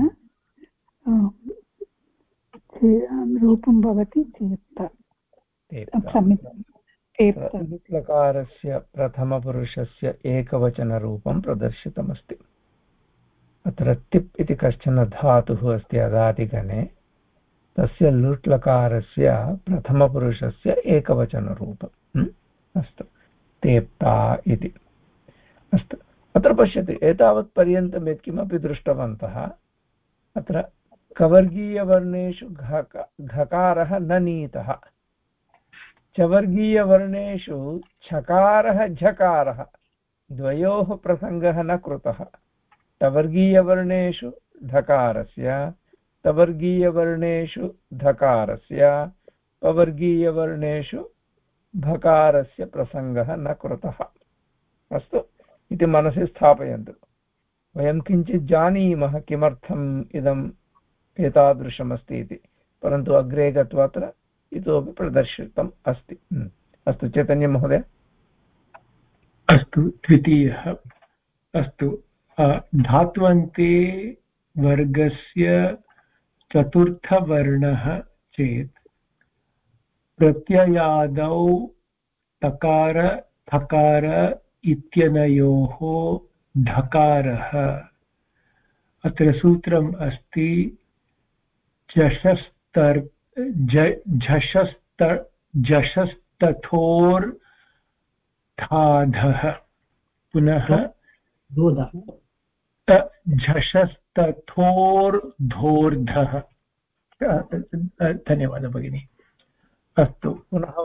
[SPEAKER 4] रूपं भवति चेत्
[SPEAKER 1] लकारस्य प्रथमपुरुषस्य एकवचनरूपं प्रदर्शितमस्ति। अत्र तिप् इति कश्चन धातुः अस्ति अदादिगणे। तस्य लुट् लकारस्य प्रथमपुरुषस्य एकवचनरूपम्। अस्तु। तेप्ता इति। अस्तु। अत्र पश्यतु एतावत्पर्यन्तं यत्किमपि दृष्टवन्तः, अत्र कवर्गीयवर्णेषु घकारः न नीतः। चवर्गीयवर्णेषु छकारः, झकारः, द्वयोः प्रसङ्गः न कृतः। टवर्गीयवर्णेषु ढकारस्य, तवर्गीयवर्णेषु धकारस्य पवर्गीयवर्णेषु भकारस्य प्रसङ्गः न कृतः। अस्तु। इति मनसि स्थापयन्तु। वयं किञ्चित् जानीमः किमर्थम् इदम् एतादृशमस्ति इति। परन्तु अग्रे गत्वा अत्र इतोपि प्रदर्शितम् अस्ति। अस्तु चैतन्यमहोदय
[SPEAKER 3] अस्तु, द्वितीयः। अस्तु धात्वन्ते वर्गस्य चतुर्थवर्णः चेत् प्रत्ययादौ तकार, थकार इत्यनयोः ढकारः। अत्र सूत्रम् अस्ति झषस्तर् झषस्त झषस्तथोर्धाधः पुनः झषस्तथोर्धोर्धः धन्यवादः भगिनि। अस्तु। पुनः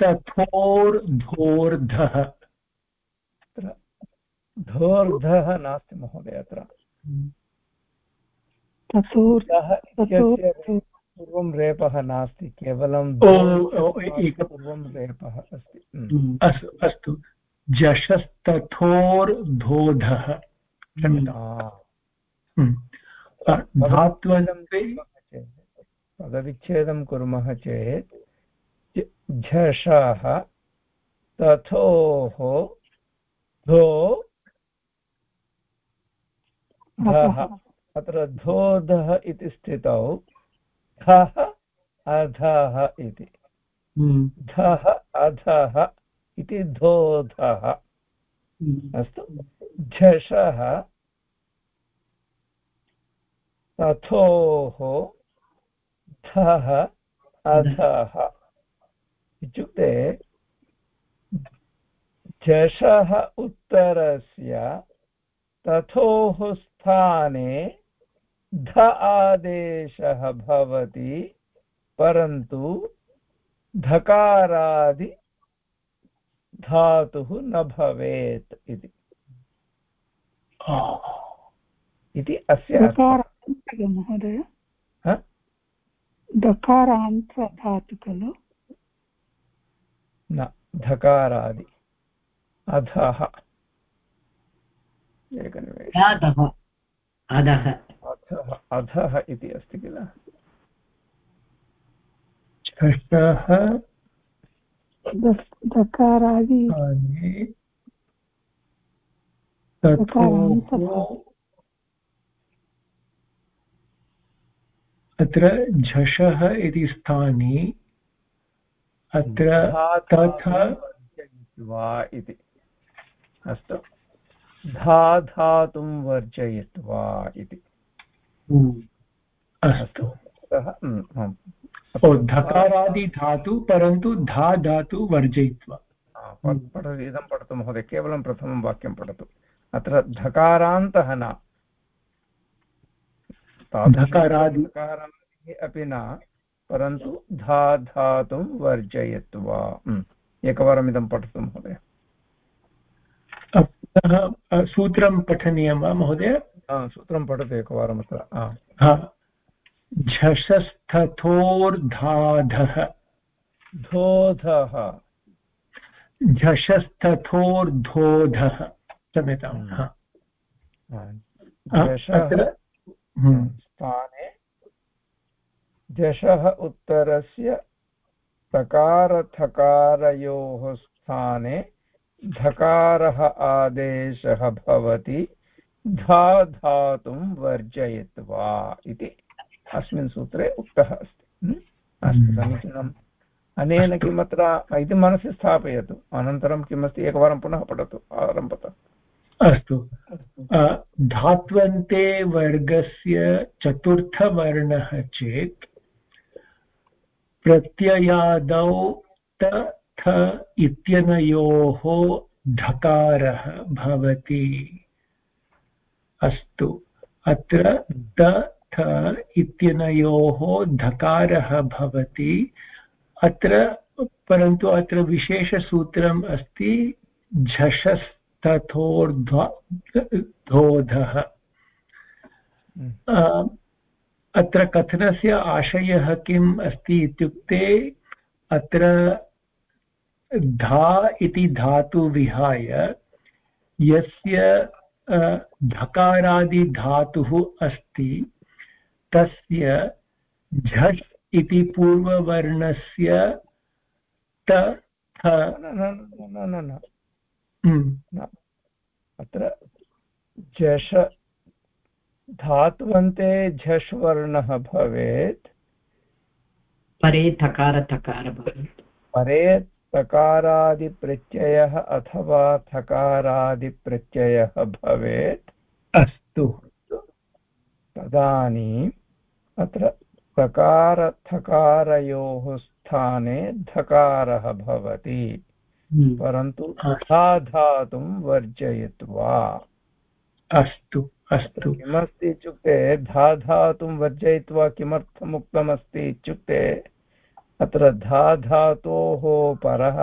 [SPEAKER 3] झषस्तथोर्धोर्धः
[SPEAKER 1] धोर्धः नास्ति महोदय अत्र। पूर्वं रेपः नास्ति केवलं पूर्वं रेपः अस्ति।
[SPEAKER 3] अस्तु अस्तु। जशस्तथोर्धोधः।
[SPEAKER 1] पदविच्छेदं कुर्मः चेत् झषः तथोः धो धः। अत्र धोधः इति स्थितौ धः अधः इति। हम्म। धः अधः इति धोधः। हम्म। अस्तु। झषः तथोः धः। अधः। इत्युक्ते झषः उत्तरस्य तथोः स्थाने ध आदेशः भवति परन्तु धकारादि धातुः न भवेत् इति। इति अस्य
[SPEAKER 4] महोदय। धकारान्तधातु खलु।
[SPEAKER 1] न धकारादि। अधः।
[SPEAKER 2] एकनिमेषः। अधः।
[SPEAKER 1] अधः। अधः इति अस्ति किल?
[SPEAKER 3] षष्ठः।
[SPEAKER 4] दकारादि
[SPEAKER 3] अत्र झषः इति स्थाने अत्र तथा
[SPEAKER 1] वा इति। अस्तु। धा धातुं वर्जयित्वा इति।
[SPEAKER 3] हम्म। अस्तु। हम्म, धकारादिधातु परन्तु धा धातु वर्जयित्वा।
[SPEAKER 1] पठतु इदं पठतु महोदय। केवलं प्रथमं वाक्यं पठतु। अत्र धकारान्तः न। धकारादि अपि न। परन्तु धा धातुं वर्जयित्वा। हम्म, एकवारम् इदं पठतु महोदय।
[SPEAKER 3] सूत्रं पठनीयं वा महोदय?
[SPEAKER 1] सूत्रं पठतु एकवारम् अत्र।
[SPEAKER 3] झषस्थथोर्धाधः।
[SPEAKER 1] धोधः।
[SPEAKER 3] झषस्थथोर्धोधः। क्षम्यतां
[SPEAKER 1] हम्म। हम्म। स्थाने झषः उत्तरस्य तकारथकारयोः स्थाने धकारः आदेशः भवति धा धातुं वर्जयित्वा इति। अस्मिन् सूत्रे उक्तः अस्ति। अस्तु समीचीनम् अनेन किमत्र इति मनसि स्थापयतु। अनन्तरं किमस्ति एकवारं पुनः पठतु आरम्भतः।
[SPEAKER 3] अस्तु। धात्वन्ते वर्गस्य चतुर्थवर्णः चेत् प्रत्ययादौ त थ इत्यनयोः धकारः भवति। अस्तु। अत्र त थ इत्यनयोः धकारः भवति। अत्र परन्तु अत्र विशेषसूत्रम् अस्ति झषस् तथोर्ध्वोधः हम्म। अत्र कथनस्य आशयः किम् अस्ति इत्युक्ते अत्र धा इति धातु विहाय यस्य धकारादिधातुः अस्ति तस्य झस् इति पूर्ववर्णस्य त
[SPEAKER 1] हम्म। अत्र झष धात्वन्ते झष् वर्णः भवेत्।
[SPEAKER 2] परे थकार थकार भवेत्।
[SPEAKER 1] परे तकारादिप्रत्ययः अथवा थकारादिप्रत्ययः भवेत्।
[SPEAKER 3] अस्तु।
[SPEAKER 1] तदानीम् अत्र तकारथकारयोः स्थाने धकारः भवति। हम्म। परन्तु तथा धातुं वर्जयित्वा।
[SPEAKER 3] अस्तु। अस्तु।
[SPEAKER 1] किमस्ति इत्युक्ते धा धातुं वर्जयित्वा किमर्थम् उक्तमस्ति इत्युक्ते अत्र धा धातोः परः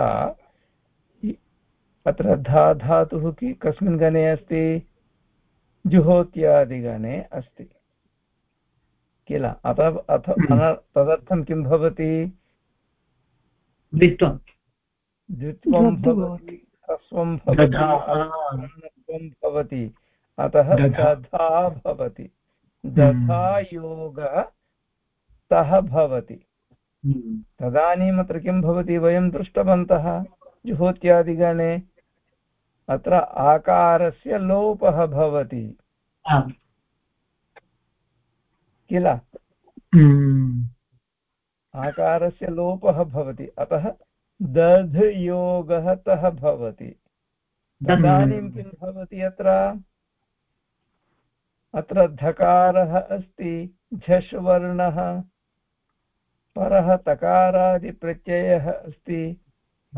[SPEAKER 1] अत्र धा धातुः कि कस्मिन् गणे अस्ति? जुहोत्यादिगणे अस्ति। किल? अथ अथ। तदर्थं किं भवति?
[SPEAKER 2] द्वित्वं।
[SPEAKER 1] द्वित्वं भवति। ह्रस्वं भवति। अतः दधा। भवति। दधा योगः सः भवति। हम्म। तदानीम् अत्र किं भवति? वयं दृष्टवन्तः जुहोत्यादिगणे अत्र आकारस्य लोपः भवति। किल?
[SPEAKER 3] हम्म।
[SPEAKER 1] आकारस्य लोपः भवति। अतः दध्योगः तः भवति। तदानीं किं भवति अत्र? अत्र धकारः अस्ति झष् वर्णः परः तकारादिप्रत्ययः अस्ति।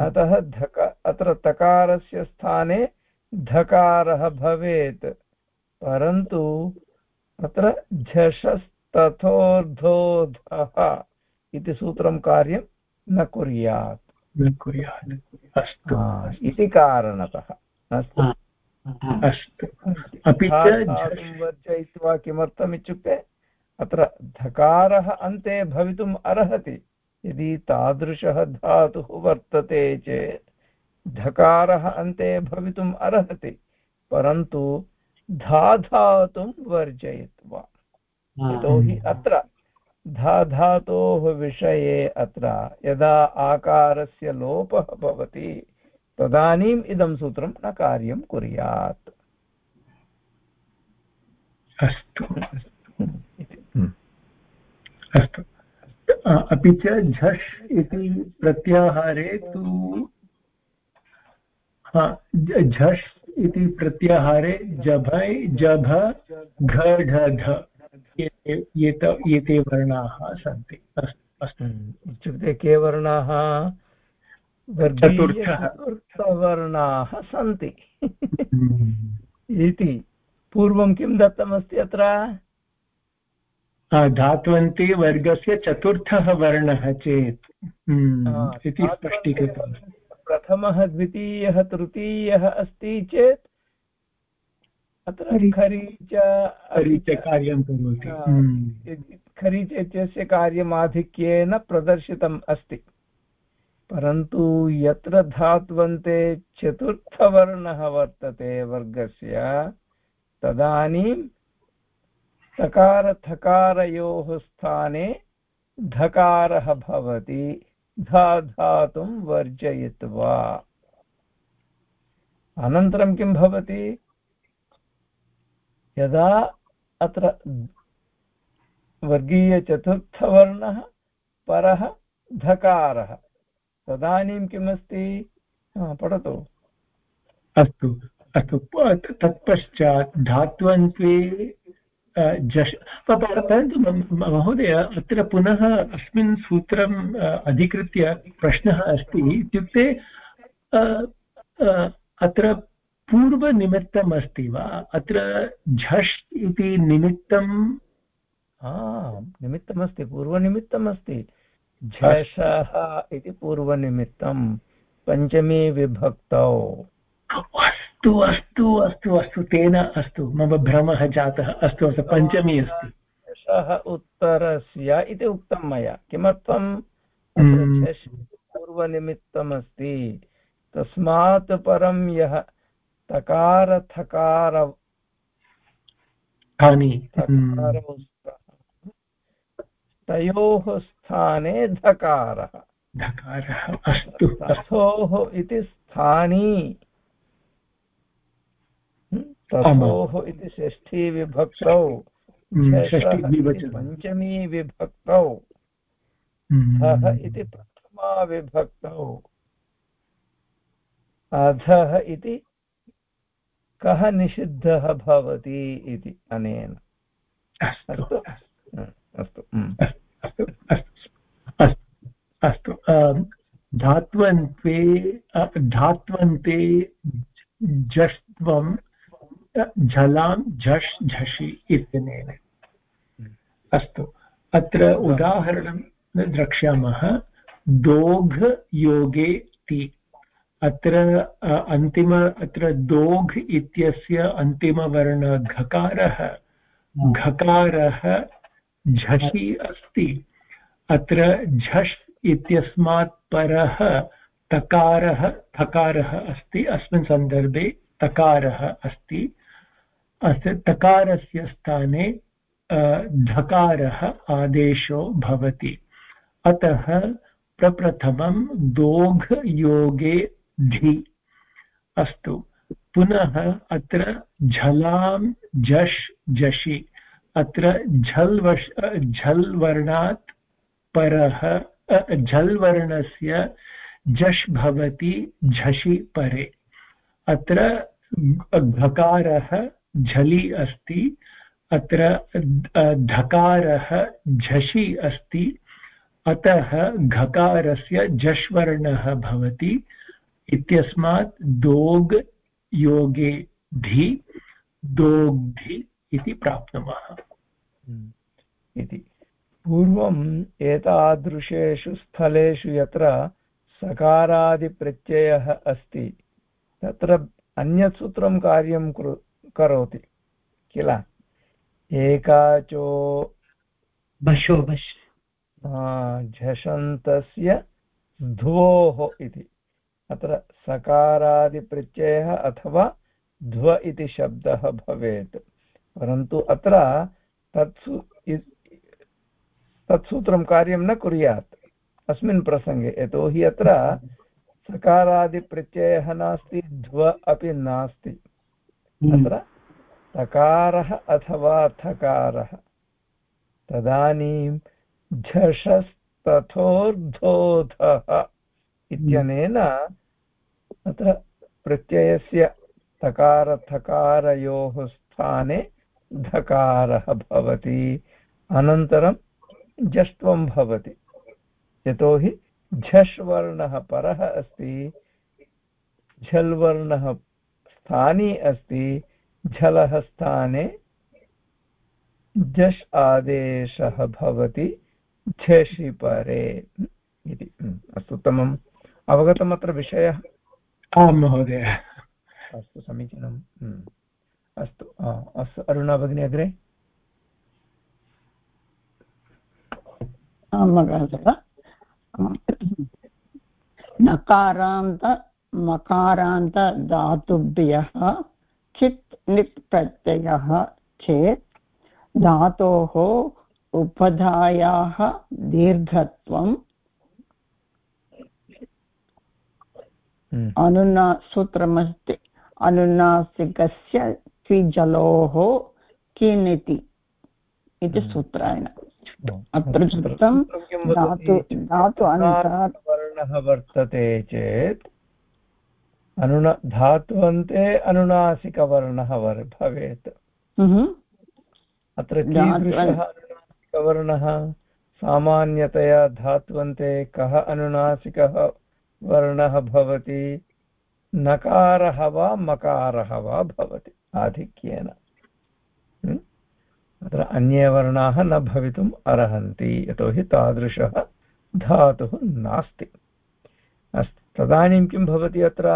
[SPEAKER 1] अतः धक अत्र तकारस्य स्थाने धकारः भवेत्। परन्तु अत्र झषस्तथोर्धोधः इति सूत्रं कार्यं न कुर्यात्।
[SPEAKER 3] न कुर्यात्। अस्तु
[SPEAKER 1] इति कारणतः। अस्तु।
[SPEAKER 3] अस्तु। अपि च
[SPEAKER 1] वर्जयित्वा किमर्थम् इत्युक्ते अत्र धकारः अन्ते भवितुम् अर्हति। यदि तादृशः धातुः वर्तते चेत् धकारः अन्ते भवितुम् अर्हति परन्तु धाधातुं वर्जयित्वा। यतोहि अत्र धाधातोः विषये अत्र यदा आकारस्य लोपः भवति तदानीम् इदं सूत्रं न कार्यं कुर्यात्।
[SPEAKER 3] अस्तु अस्तु। अपि च झष् इति प्रत्याहारे तु झष् इति प्रत्याहारे जभै जभ घ एते वर्णाः सन्ति। अस्तु।
[SPEAKER 1] हम्म, इत्युक्ते के वर्णाः? चतुर्थवर्णाः सन्ति। हम्म। इति। पूर्वं किं दत्तमस्ति अत्र?
[SPEAKER 3] धात्वन्ति वर्गस्य चतुर्थः वर्णः चेत्। हम्म, इति स्पष्टीकृतम्
[SPEAKER 1] प्रथमः द्वितीयः तृतीयः अस्ति चेत् अत्र खरीच खरीच
[SPEAKER 3] कार्यं करोति।
[SPEAKER 1] खरीच इत्यस्य कार्यमाधिक्येन प्रदर्शितम् अस्ति। परन्तु यत्र धात्वन्ते चतुर्थवर्णः वर्तते वर्गस्य, तदानीं तकारथकारयोः स्थाने धकारः भवति, धा धातुं वर्जयित्वा। अनन्तरं किं भवति? यदा अत्र वर्गीयचतुर्थवर्णः परः धकारः। तदानीं किमस्ति? पठतु।
[SPEAKER 3] अस्तु अस्तु। तत्पश्चात् धात्वन्त्वे जश् परन्तु महोदय अत्र पुनः अस्मिन् सूत्रम् अधिकृत्य प्रश्नः अस्ति इत्युक्ते अत्र पूर्वनिमित्तम् अस्ति वा? अत्र झष् इति निमित्तं
[SPEAKER 1] निमित्तमस्ति पूर्वनिमित्तम् अस्ति झषः इति पूर्वनिमित्तं पञ्चमी विभक्तौ।
[SPEAKER 3] अस्तु अस्तु अस्तु अस्तु तेन अस्तु मम भ्रमः जातः अस्तु अस्तु पञ्चमी अस्ति।
[SPEAKER 1] झषः उत्तरस्य इति उक्तं मया। किमर्थं?
[SPEAKER 3] हम्म।
[SPEAKER 1] पूर्वनिमित्तमस्ति। तस्मात् परं यः तकारथकार तयोः स्थाने धकारः।
[SPEAKER 3] धकारः अस्तु
[SPEAKER 1] तथोः इति स्थानी। तथोः इति षष्ठी विभक्तौ पञ्चमी विभक्तौ धः इति प्रथमा विभक्तौ अधः इति कः निषिद्धः भवति इति अनेन।
[SPEAKER 3] अस्तु
[SPEAKER 1] अस्तु।
[SPEAKER 3] अस्तु अस्तु धात्वन्ते धात्वन्ते जष्ट्वं झलां झष् झषि इत्यनेन अस्तु अत्र उदाहरणं द्रक्ष्यामः दोघयोगे ति अत्र अन्तिम अत्र दोघ् इत्यस्य अन्तिमवर्ण घकारः घकारः झषि अस्ति। अत्र झष् इत्यस्मात् परः तकारः, थकारः अस्ति। अस्मिन् सन्दर्भे तकारः अस्ति। अस्य तकारस्य स्थाने धकारः आदेशो भवति। अतः प्रप्रथमं दोघयोगे धि अस्तु। पुनः अत्र झलां झष् झषि अत्र झल् वश् झल् वर्णात् परः झल् वर्णस्य झष् भवति झषि परे। अत्र घकारः झलि अस्ति, अत्र धकारः झषि अस्ति, अतः घकारस्य झष्वर्णः भवति इत्यस्मात् दोग् योगे धि दोग्धि इति प्राप्नुमः।
[SPEAKER 1] इति। पूर्वम् एतादृशेषु स्थलेषु यत्र सकारादिप्रत्ययः अस्ति तत्र अन्यत् सूत्रं कार्यं करोति किल? एकाचो
[SPEAKER 2] भशो भश्
[SPEAKER 1] झषन्तस्य ध्वोः इति। अत्र सकारादिप्रत्ययः अथवा ध्व इति शब्दः भवेत्। परन्तु अत्र तत्सु तत्सूत्रं कार्यं न कुर्यात् अस्मिन् प्रसङ्गे यतोहि अत्र सकारादिप्रत्ययः नास्ति ध्व अपि नास्ति हम्म। अत्र तकारः अथवा थकारः तदानीं झषस्तथोर्धोधः इत्यनेन अत्र प्रत्ययस्य तकारथकारयोः स्थाने धकारः भवति। अनन्तरं जष्ट्वं भवति। यतोहि झष् वर्णः परः अस्ति झल् वर्णः स्थानी अस्ति झलः स्थाने झष् आदेशः भवति झषि परे इति। अस्तु उत्तमम्। अवगतमत्र विषयः?
[SPEAKER 3] आं महोदय।
[SPEAKER 1] अस्तु समीचीनम्। अस्तु अस्तु अरुणा भगिनी अग्रे?
[SPEAKER 6] नकारान्त मकारान्त धातुभ्यः चित् नित् प्रत्ययः चेत् धातोः उपधायाः दीर्घत्वम्
[SPEAKER 1] हम्म।
[SPEAKER 6] अनुना सूत्रमस्ति। अनुनासिकस्य क्विजलोः किनिति इति
[SPEAKER 1] हम्म।
[SPEAKER 6] सूत्रेण
[SPEAKER 1] ओ,
[SPEAKER 6] अत्र दत्तं? धातु धातु अनन्तरात्
[SPEAKER 1] वर्णः वर्तते चेत् अनुना धात्वन्ते अनुनासिकवर्णः वर् भवेत्
[SPEAKER 6] हम्म।
[SPEAKER 1] अत्र कीदृशः अनुनासिकवर्णः सामान्यतया धात्वन्ते कः अनुनासिकः वर्णः भवति नकारः वा मकारः वा भवति आधिक्येन हम्म? अत्र अन्ये वर्णाः न भवितुम् अर्हन्ति यतोहि तादृशः धातुः नास्ति अस्तु तदानीं किं भवति अत्र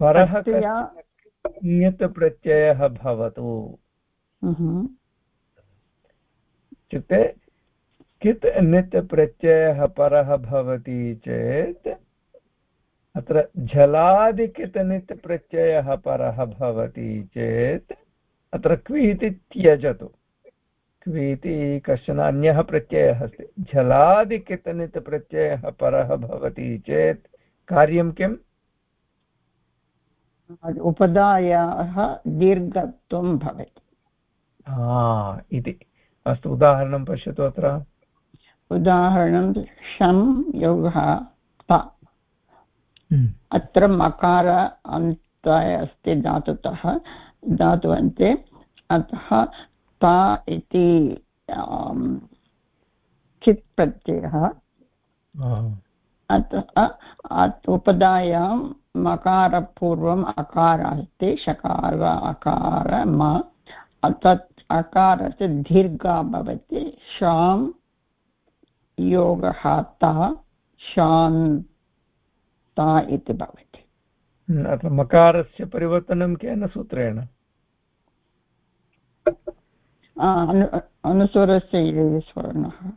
[SPEAKER 1] परः
[SPEAKER 6] तस्य
[SPEAKER 1] प्रत्ययः भवतु
[SPEAKER 6] हम्म।
[SPEAKER 1] इत्युक्ते कित् नित् प्रत्ययः परः भवति चेत् अत्र झलादिकित् नित् प्रत्ययः परः भवति चेत् अत्र क्वीति त्यजतु। क्वीति कश्चन अन्यः प्रत्ययः अस्ति। झलादिकित् नित् प्रत्ययः परः भवति चेत् कार्यं किम्?
[SPEAKER 6] उपधायाः दीर्घत्वं भवति।
[SPEAKER 1] इति। अस्तु उदाहरणं पश्यतु अत्र।
[SPEAKER 6] उदाहरणं शं योगः। अत्र मकार अन्ताय अस्ति धातुतः धातुवन्ते अतः ता इति कित् प्रत्ययः। अतः अत् उपधायां मकारपूर्वम् अकारः अस्ति शकार अकार म तत् अकारस्य दीर्घा भवति शां योगः ता शान्ता। इति भवति।
[SPEAKER 1] मकारस्य परिवर्तनं केन सूत्रेण?
[SPEAKER 6] अनुस्वरस्य स्वर्णः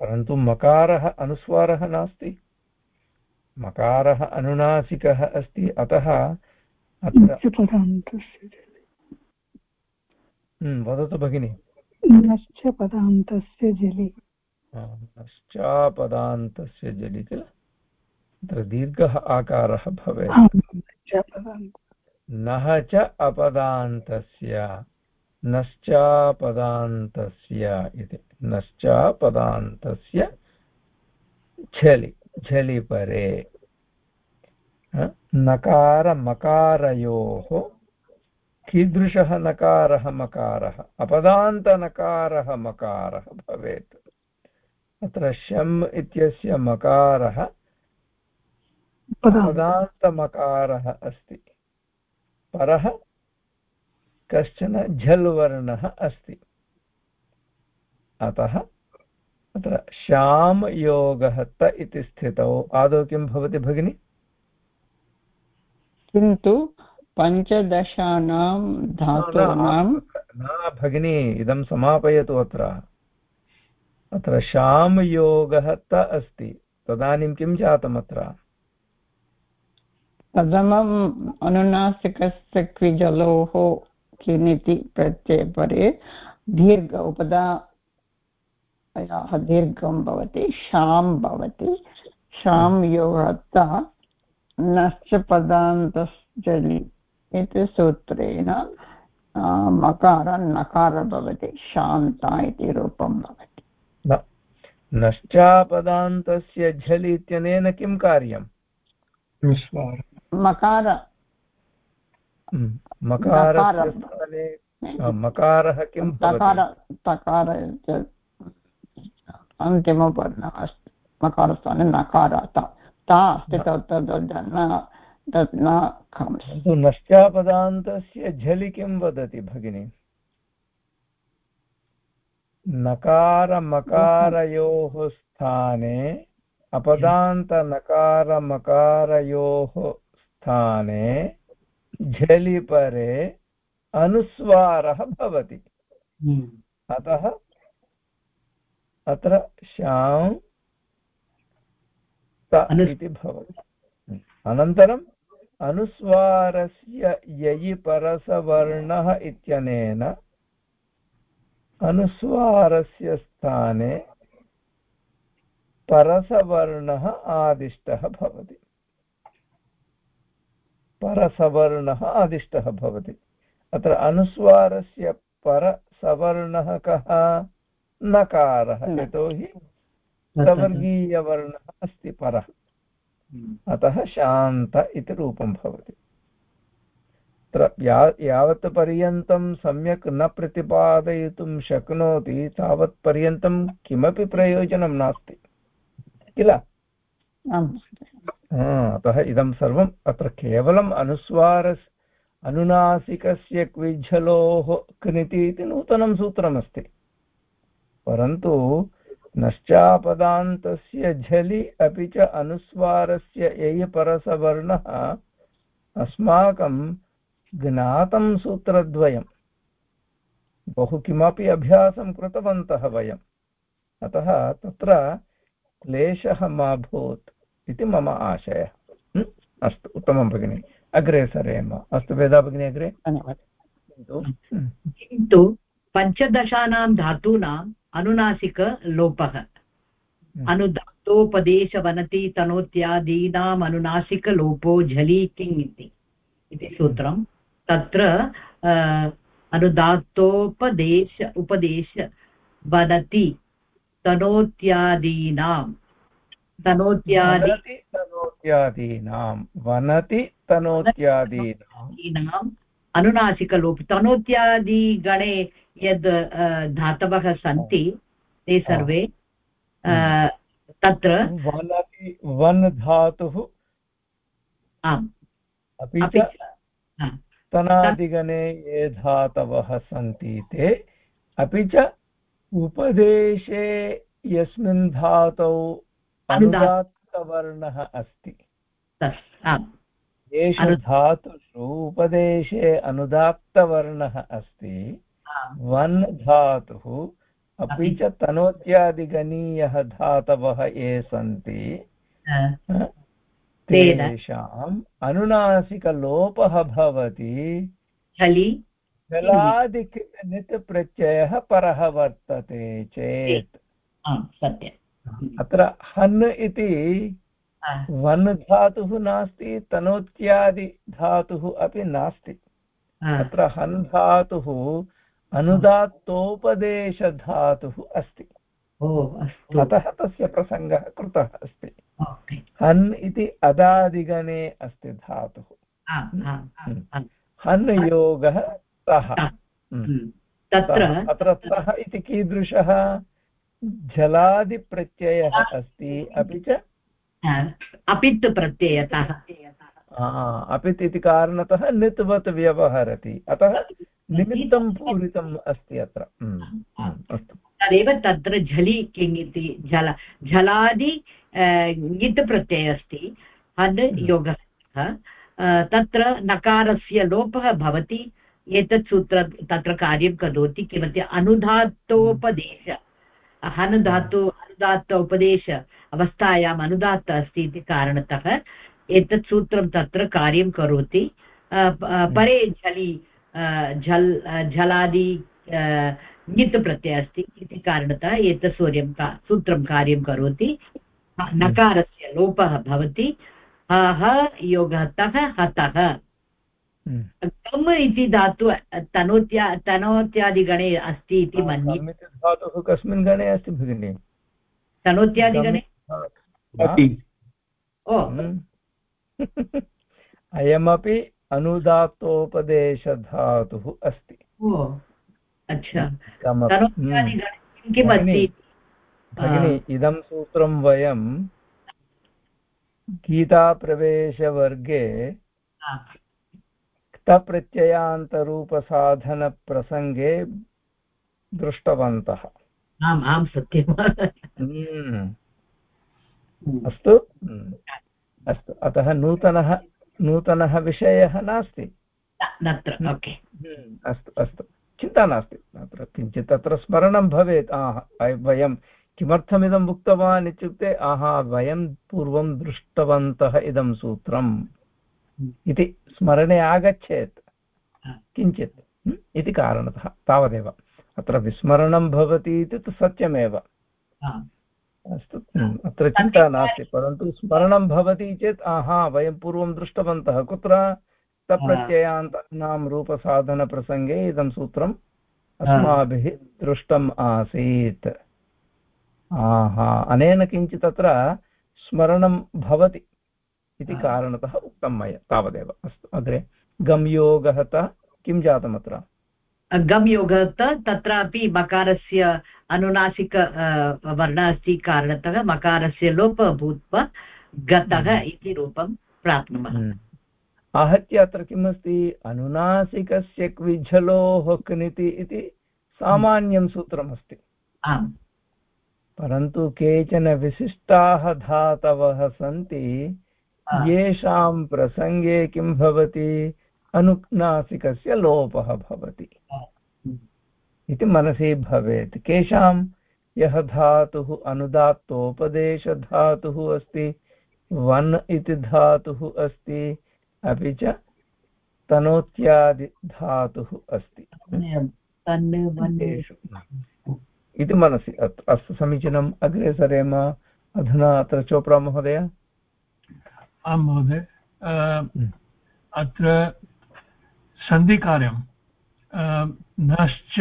[SPEAKER 1] परन्तु मकारः अनुस्वारः नास्ति। मकारः अनुनासिकः अस्ति अतः हम्म, वदतु भगिनि।
[SPEAKER 4] नश्च पदान्तस्य जलि।
[SPEAKER 1] नश्चापदान्तस्य जलि किल? दीर्घः आकारः भवेत्। नः च अपदान्तस्य नश्चापदान्तस्य इति। नश्चापदान्तस्य झलि झलि परे? नकारमकारयोः कीदृशः नकारः मकारः? अपदान्तनकारः मकारः भवेत्। अत्र शम् इत्यस्य मकारः पदान्तमकारः अस्ति। परः कश्चन झल् वर्णः अस्ति। अतः अत्र शाम् योगः त इति स्थितौ। आदौ किं भवति भगिनि?
[SPEAKER 6] किन्तु पञ्चदशानां धातूनां
[SPEAKER 1] न भगिनी इदं समापयतु अत्र। अत्र शाम् योगः त अस्ति। तदानीं किं जातम् अत्र?
[SPEAKER 6] प्रथमम् अनुनासिकस्य क्विजलोः किनिति प्रत्ययपरे दीर्घ उपदायाः दीर्घं भवति शां भवति। शां योगत नश्च पदान्तश्चलि इति सूत्रेण मकार नकार भवति शान्ता इति रूपं भवति।
[SPEAKER 1] नश्चापदान्तस्य झलि इत्यनेन किं कार्यम्?
[SPEAKER 3] निस्वार
[SPEAKER 6] मकार।
[SPEAKER 1] हम्म,
[SPEAKER 6] नकारः।
[SPEAKER 1] मकारः। किं
[SPEAKER 6] तकार तकार अन्तिमवर्णः अस्ति। मकारस्थाने नकार त ता अस्ति तत् न
[SPEAKER 1] नश्चापदान्तस्य झलि किं वदति भगिनि? नकारमकारयोः स्थाने अपदान्तनकारमकारयोः स्थाने झलि परे अनुस्वारः भवति। अतः अत्र शां इति भवति। अनन्तरम् अनुस्वारस्य ययि परसवर्णः इत्यनेन अनुस्वारस्य स्थाने परसवर्णः आदिष्टः भवति। परसवर्णः आदिष्टः भवति। अत्र अनुस्वारस्य परसवर्णः कः? नकारः। यतोहि सवर्गीयवर्णः अस्ति परः। अतः शान्त इति रूपं भवति। या यावत् पर्यन्तं सम्यक् न प्रतिपादयितुं शक्नोति तावत् पर्यन्तं किमपि प्रयोजनं नास्ति। किल? अतः इदं सर्वम् अत्र केवलम् अनुस्वारस्, अनुनासिकस्य क्विझलोः कृति इति नूतनं सूत्रमस्ति। परन्तु नश्चापदान्तस्य झलि अपि च अनुस्वारस्य ययपरसवर्णः अस्माकं ज्ञातं सूत्रद्वयं बहु किमपि अभ्यासं कृतवन्तः वयम्। अतः तत्र क्लेशः मा भूत् इति मम आशयः। अस्तु उत्तमं भगिनि। अग्रे सरेम अस्तु वेदा भगिनी अग्रे?
[SPEAKER 2] किन्तु पञ्चदशानां धातूनाम् अनुनासिकलोपः। अनुदात्तोपदेशवनति तनोत्यादीनाम् अनुनासिकलोपो झलि किङ् इति। इति सूत्रं। तत्र अनुदात्तोपदेश उपदेश वदति तनोत्यादीनां तनोत्यादि
[SPEAKER 1] तनोत्यादीनां वनति तनोत्यादीनाम्
[SPEAKER 2] अनुनासिकलोप तनोत्यादिगणे यद् धातवः सन्ति ते सर्वे हम्म। तत्र
[SPEAKER 1] वनति वन् धातुः
[SPEAKER 2] आम्।
[SPEAKER 1] अपि च तनादिगणे ये धातवः सन्ति ते अपि च उपदेशे यस्मिन् धातौ अनुदात्तवर्णः अस्ति। येषु धातुषु उपदेशे अनुदात्तवर्णः अस्ति। वन् धातुः अपि च तनोत्यादिगणीयः धातवः ये सन्ति तेषाम् अनुनासिकलोपः भवति। जलादिकृतनित् प्रत्ययः परः वर्तते चेत्। अत्र हन् इति वन् धातुः नास्ति तनोत्यादि धातुः अपि नास्ति। अत्र हन् धातुः अनुदात्तोपदेशधातुः अस्ति। अतः तस्य प्रसङ्गः कृतः अस्ति। हन् इति अदादिगणे अस्ति धातुः। हन् योगः सः तत्र अत्र सः इति कीदृशः? जलादिप्रत्ययः अस्ति। अपि च?
[SPEAKER 2] अपित् प्रत्ययतः
[SPEAKER 1] अपित् इति कारणतः नित्वत् व्यवहरति। अतः निमित्तं पूरितम् अस्ति अत्र। हम्म, अस्तु।
[SPEAKER 2] तदेव तत्र झलि किङ् इति जल झलादि ङित् प्रत्ययः अस्ति। हन् हम्म। योगः। तत्र नकारस्य लोपः भवति। एतत् सूत्र तत्र कार्यं करोति। किमपि अनुदात्तोपदेश हन् धातु अनुदात्त उपदेश अवस्थायाम् अनुदात्त अस्ति इति कारणतः एतत् सूत्रं तत्र कार्यं करोति। परे झलि झल् झलादि ङित् प्रत्ययः अस्ति इति कारणतः एतत् सूर्यं का सूत्रं कार्यं करोति। नकारस्य लोपः भवति। ह योगः तः हतः कम् इति धातु तनोत्या तनोत्यादिगणे अस्ति इति मन्ये।
[SPEAKER 1] धातुः कस्मिन् गणे अस्ति भगिनि?
[SPEAKER 2] तनोत्यादिगणे?
[SPEAKER 1] ओ। अयमपि अनुदात्तोपदेशधातुः अस्ति।
[SPEAKER 2] अच्छा। किम् अस्ति
[SPEAKER 1] भगिनि इदं सूत्रं वयं गीताप्रवेशवर्गे क्तप्रत्ययान्तरूपसाधनप्रसङ्गे दृष्टवन्तः।
[SPEAKER 2] आम् आं सत्यम्।
[SPEAKER 1] हम्म। अस्तु। हम्म। अस्तु। अतः नूतनः नूतनः विषयः नास्ति।
[SPEAKER 2] हम्म।
[SPEAKER 1] अस्तु अस्तु। चिन्ता नास्ति। अत्र किञ्चित् अत्र स्मरणं भवेत्। वयं किमर्थमिदम् उक्तवान् इत्युक्ते आहा वयं पूर्वं दृष्टवन्तः इदं सूत्रम्। इति स्मरणे आगच्छेत्। किञ्चित्। इति कारणतः तावदेव। अत्र विस्मरणं भवति इति तु सत्यमेव। अस्तु अत्र चिन्ता नास्ति परन्तु स्मरणं भवति चेत् हा वयं पूर्वं दृष्टवन्तः। कुत्र सप्रत्ययान्तानां रूपसाधनप्रसङ्गे इदं सूत्रम् अस्माभिः दृष्टम् आसीत्। हा अनेन किञ्चित् अत्र स्मरणं भवति। इति कारणतः उक्तं मया तावदेव अस्तु। अग्रे गम्योगः किं जातम् अत्र
[SPEAKER 2] गम्योगः तत्रापि मकारस्य अनुनासिक वर्णः अस्ति कारणतः मकारस्य लोपः भूत्वा गतः हम्म। इति रूपं प्राप्नुमः। हम्म।
[SPEAKER 1] आहत्य अत्र किमस्ति? अनुनासिकस्य क्विझलोः क्निति इति सामान्यं सूत्रमस्ति। परन्तु केचन विशिष्टाः धातवः सन्ति। येषां प्रसङ्गे किं भवति? अनुनासिकस्य लोपः भवति। इति मनसि भवेत्। केषां यः धातुः अनुदात्तोपदेशधातुः अस्ति वन् इति धातुः अस्ति अपि च तनोत्यादिधातुः अस्ति। इति मनसि। अस्तु समीचीनम्। अग्रे सरेम। अधुना अत्र चोप्रा महोदय।
[SPEAKER 5] आं महोदय हम्म। अत्र सन्धिकार्यं नश्च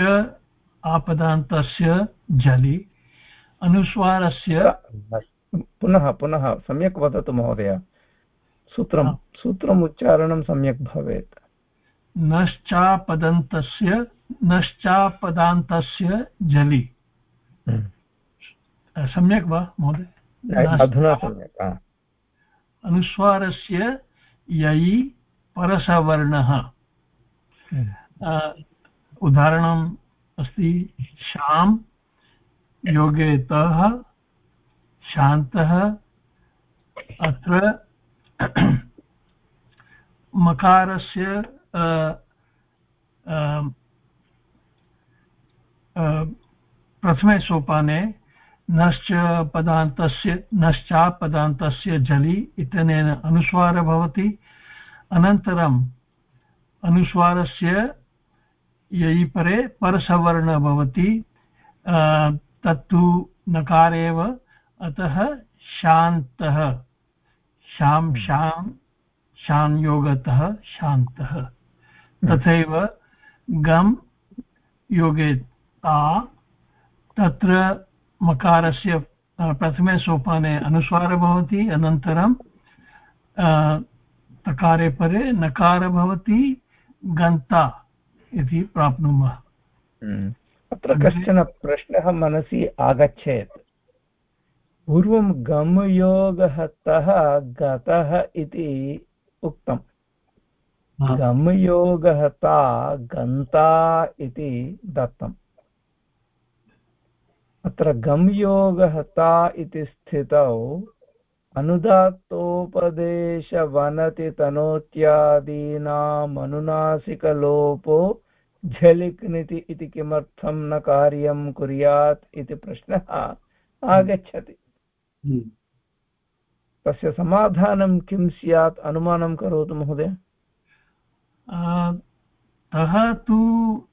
[SPEAKER 5] आपदान्तस्य जलि अनुस्वारस्य
[SPEAKER 1] पुनः पुनः सम्यक् वदतु महोदय। सूत्रं सूत्रम् उच्चारणं सम्यक् भवेत्।
[SPEAKER 5] नश्चापदन्तस्य नश्चापदान्तस्य जलि हम्म। सम्यक् वा महोदय?
[SPEAKER 1] अधुना सम्यक्
[SPEAKER 5] अनुस्वारस्य ययि परसवर्णः हम्म। उदाहरणम् अस्ति शां योगेतः शान्तः अत्र मकारस्य प्रथमे सोपाने नश्च पदान्तस्य नश्चापदान्तस्य जलि इत्यनेन अनुस्वारः भवति अनन्तरम् अनुस्वारस्य ययि परे परसवर्णः भवति तत्तु नकार एव अतः शान्तः शां हम्म। शां शान्योगतः शान्तः। तथैव गम् योगे ता तत्र मकारस्य प्रथमे सोपाने अनुस्वारः भवति अनन्तरं तकारे परे नकारः भवति गन्ता इति प्राप्नुमः।
[SPEAKER 1] हम्म। अत्र कश्चन प्रश्नः मनसि आगच्छेत्। पूर्वं गमयोगः तः गतः इति उक्तम्। गमयोगः ता गन्ता इति दत्तम्। अत्र गम्योगः ता इति स्थितौ। अनुदात्तोपदेशवनतितनोत्यादीनाम् अनुनासिकलोपो झलिक्निति इति किमर्थं न कार्यं कुर्यात् इति प्रश्नः आगच्छति। हम्म। तस्य समाधानं किं स्यात्? अनुमानं करोतु महोदय।
[SPEAKER 5] सः तु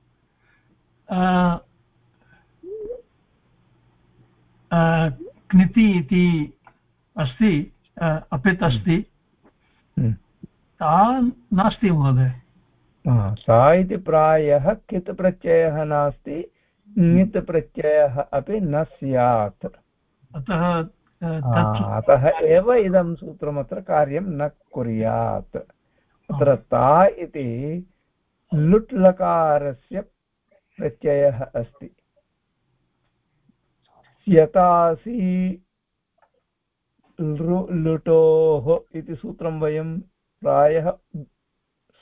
[SPEAKER 5] क्निति इति अस्ति अपित् अस्ति। हम्म। ता नास्ति महोदय।
[SPEAKER 1] सा इति प्रायः कित् प्रत्ययः नास्ति ङित् प्रत्ययः अपि न स्यात्।
[SPEAKER 5] अतः
[SPEAKER 1] अतः एव इदं सूत्रमत्र कार्यं न कुर्यात्। अत्र ता इति लुट् लकारस्य प्रत्ययः अस्ति। यतासि लुटोः इति सूत्रं वयं प्रायः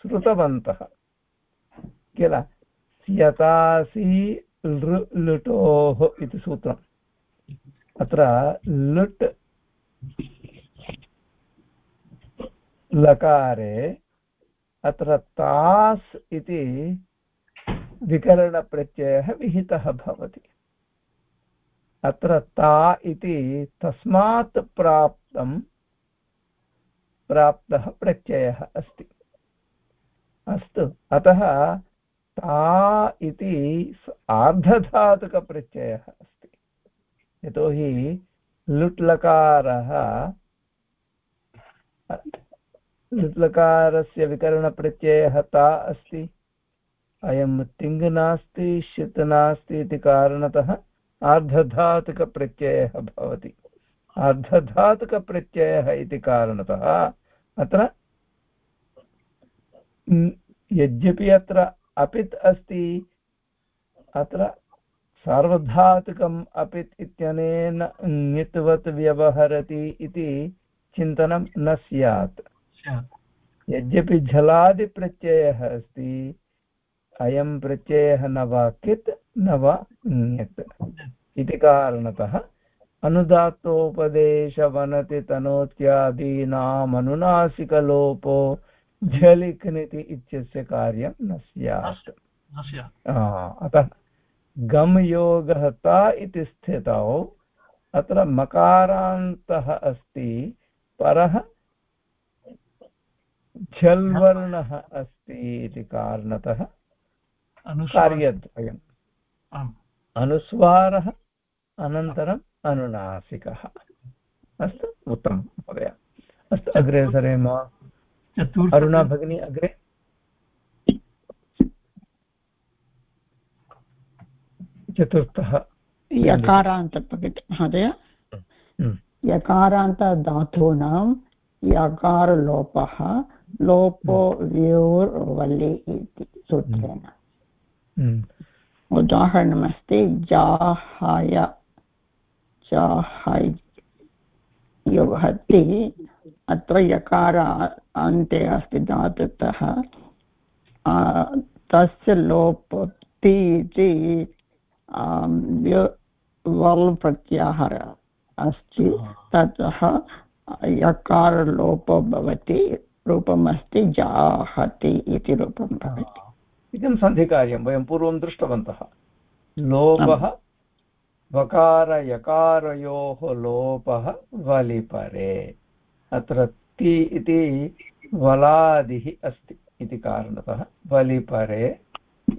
[SPEAKER 1] श्रुतवन्तः। किल? यतासि लुटोः इति सूत्रम्। अत्र लुट् लकारे अत्र तास् इति विकरणप्रत्ययः विहितः भवति। अत्र ता इति तस्मात् प्राप्तं, प्राप्तः प्रत्ययः अस्ति। अस्तु, अतः ता इति आर्धधातुकप्रत्ययः अस्ति। यतोहि लुट्लकारः, लुट्लकारस्य विकरणप्रत्ययः ता अस्ति। अयं तिङ् नास्ति षित् नास्ति इति कारणतः आर्धधातुकप्रत्ययः भवति। आर्धधातुकप्रत्ययः इति कारणतः अत्र यद्यपि अत्र अपित् अस्ति अत्र सार्वधातुकम् अपित् इत्यनेन ङित्वत् व्यवहरति इति चिन्तनं न स्यात्। यद्यपि झलादिप्रत्ययः अस्ति अयं प्रत्ययः न वा कित् न वा ङत् इति कारणतः अनुदात्तोपदेशवनति तनोत्यादीनामनुनासिकलोपो झलिख्निति इत्यस्य कार्यं न स्यात्। अतः गम् योगः ता इति स्थितौ अत्र मकारान्तः अस्ति परः झल्वर्णः अस्ति इति कारणतः कार्यद्वयम् अनुस्वारः अनन्तरम् अनुनासिकः। अस्तु उत्तमं महोदय। अस्तु अग्रे सरेम। अरुणा भगिनी अग्रे। चतुर्थः।
[SPEAKER 6] यकारान्त महोदय। हम्म। यकारान्तधातूनां यकारलोपः लोपो व्योर्वलि इति सूत्रेण। हम्म। उदाहरणमस्ति जाहाय जाहाय युहति अत्र यकार अन्ते अस्ति धातुतः तस्य लोपति इति वल् प्रत्याहार अस्ति। ततः यकारलोपो भवति रूपमस्ति जाहति इति रूपं भवति।
[SPEAKER 1] इदं सन्धिकार्यं वयं पूर्वं दृष्टवन्तः। लोपः वकारयकारयोः लोपः वलिपरे। अत्र ति इति वलादिः अस्ति इति कारणतः वलिपरे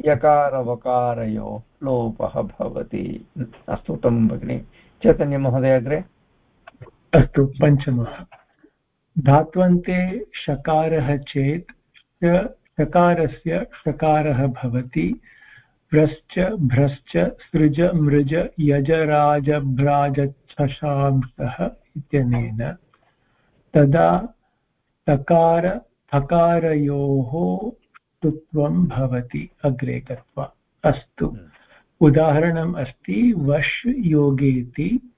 [SPEAKER 1] यकारवकारयोः लोपः भवति। अस्तु उत्तमं भगिनि। चैतन्यमहोदय अग्रे।
[SPEAKER 3] अस्तु पञ्चमः। धात्वन्ते शकारः चेत् शकारस्य शकारः भवति। भ्रश्च भ्रश्च सृज मृज यजराजभ्राजच्छशांसः इत्यनेन। तदा तकार थकारयोः स्तुत्वं भवति अग्रे गत्वा। अस्तु। उदाहरणम् अस्ति वश् योगेति।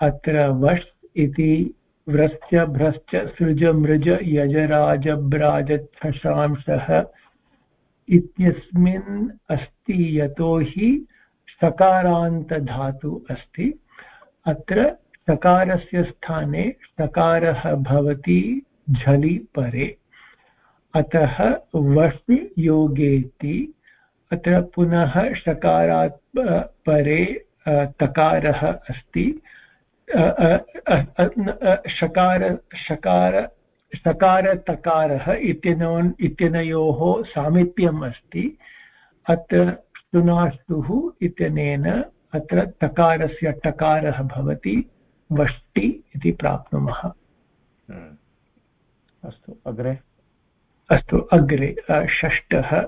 [SPEAKER 3] अत्र वश् इति व्रश्च भ्रश्च सृज मृज यजराजभ्राजच्छशांसः इत्यस्मिन् अस्ति यतोहि सकारान्तधातु अस्ति। अत्र सकारस्य स्थाने सकारः भवति झलि परे। अतः वष् योगेति अत्र पुनः शकारात् परे तकारः अस्ति। शकार शकार षकारतकारः इत्यनोन् इत्यनयोः सामीप्यम् अस्ति। अत्र सुनास्तुः इत्यनेन अत्र तकारस्य टकारः भवति वष्टि इति प्राप्नुमः।
[SPEAKER 1] हम्म। अस्तु अग्रे?
[SPEAKER 3] अस्तु अग्रे षष्ठः।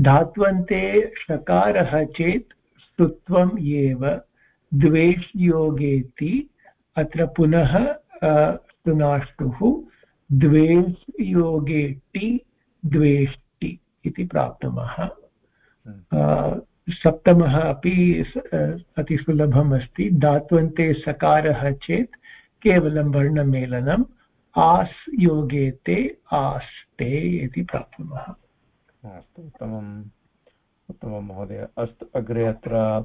[SPEAKER 3] धात्वन्ते षकारः चेत् स्तुत्वम् एव। द्वेष्योगेति अत्र पुनः सुनाष्टुः द्वेष् योगे टि द्वेष्टि इति प्राप्नुमः। सप्तमः अपि अतिसुलभम् अस्ति धात्वन्ते सकारः चेत् केवलं वर्णमेलनम्, आस् योगे ते आस्ते इति प्राप्नुमः।
[SPEAKER 1] अस्तु, उत्तमम्। उत्तमं महोदय। अस्तु, अग्रे अत्र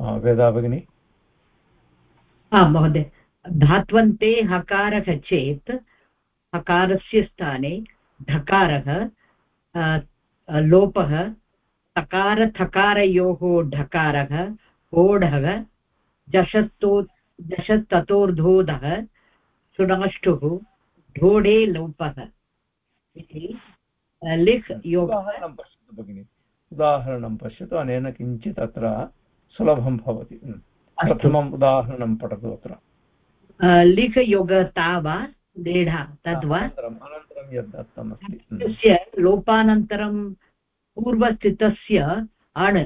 [SPEAKER 1] वेदा भगिनी।
[SPEAKER 2] आं महोदय। धात्वन्ते हकारः चेत्, हकारस्य स्थाने ढकारः लोपः तकारथकारयोः ढकारः होढः जषस्तो जषस्ततोर्धोधः सुनाष्टुः ढोढे लोपः इति लिख् योगः
[SPEAKER 1] उदाहरणं पश्यतु, अनेन किञ्चित् अत्र सुलभं भवति। प्रथमम् उदाहरणं पठतु अत्र।
[SPEAKER 2] लिखयोगता वा देढा तद्वा?
[SPEAKER 1] अनन्तरं यद् दत्तमस्ति।
[SPEAKER 2] तस्य लोपानन्तरं पूर्वस्थितस्य अण्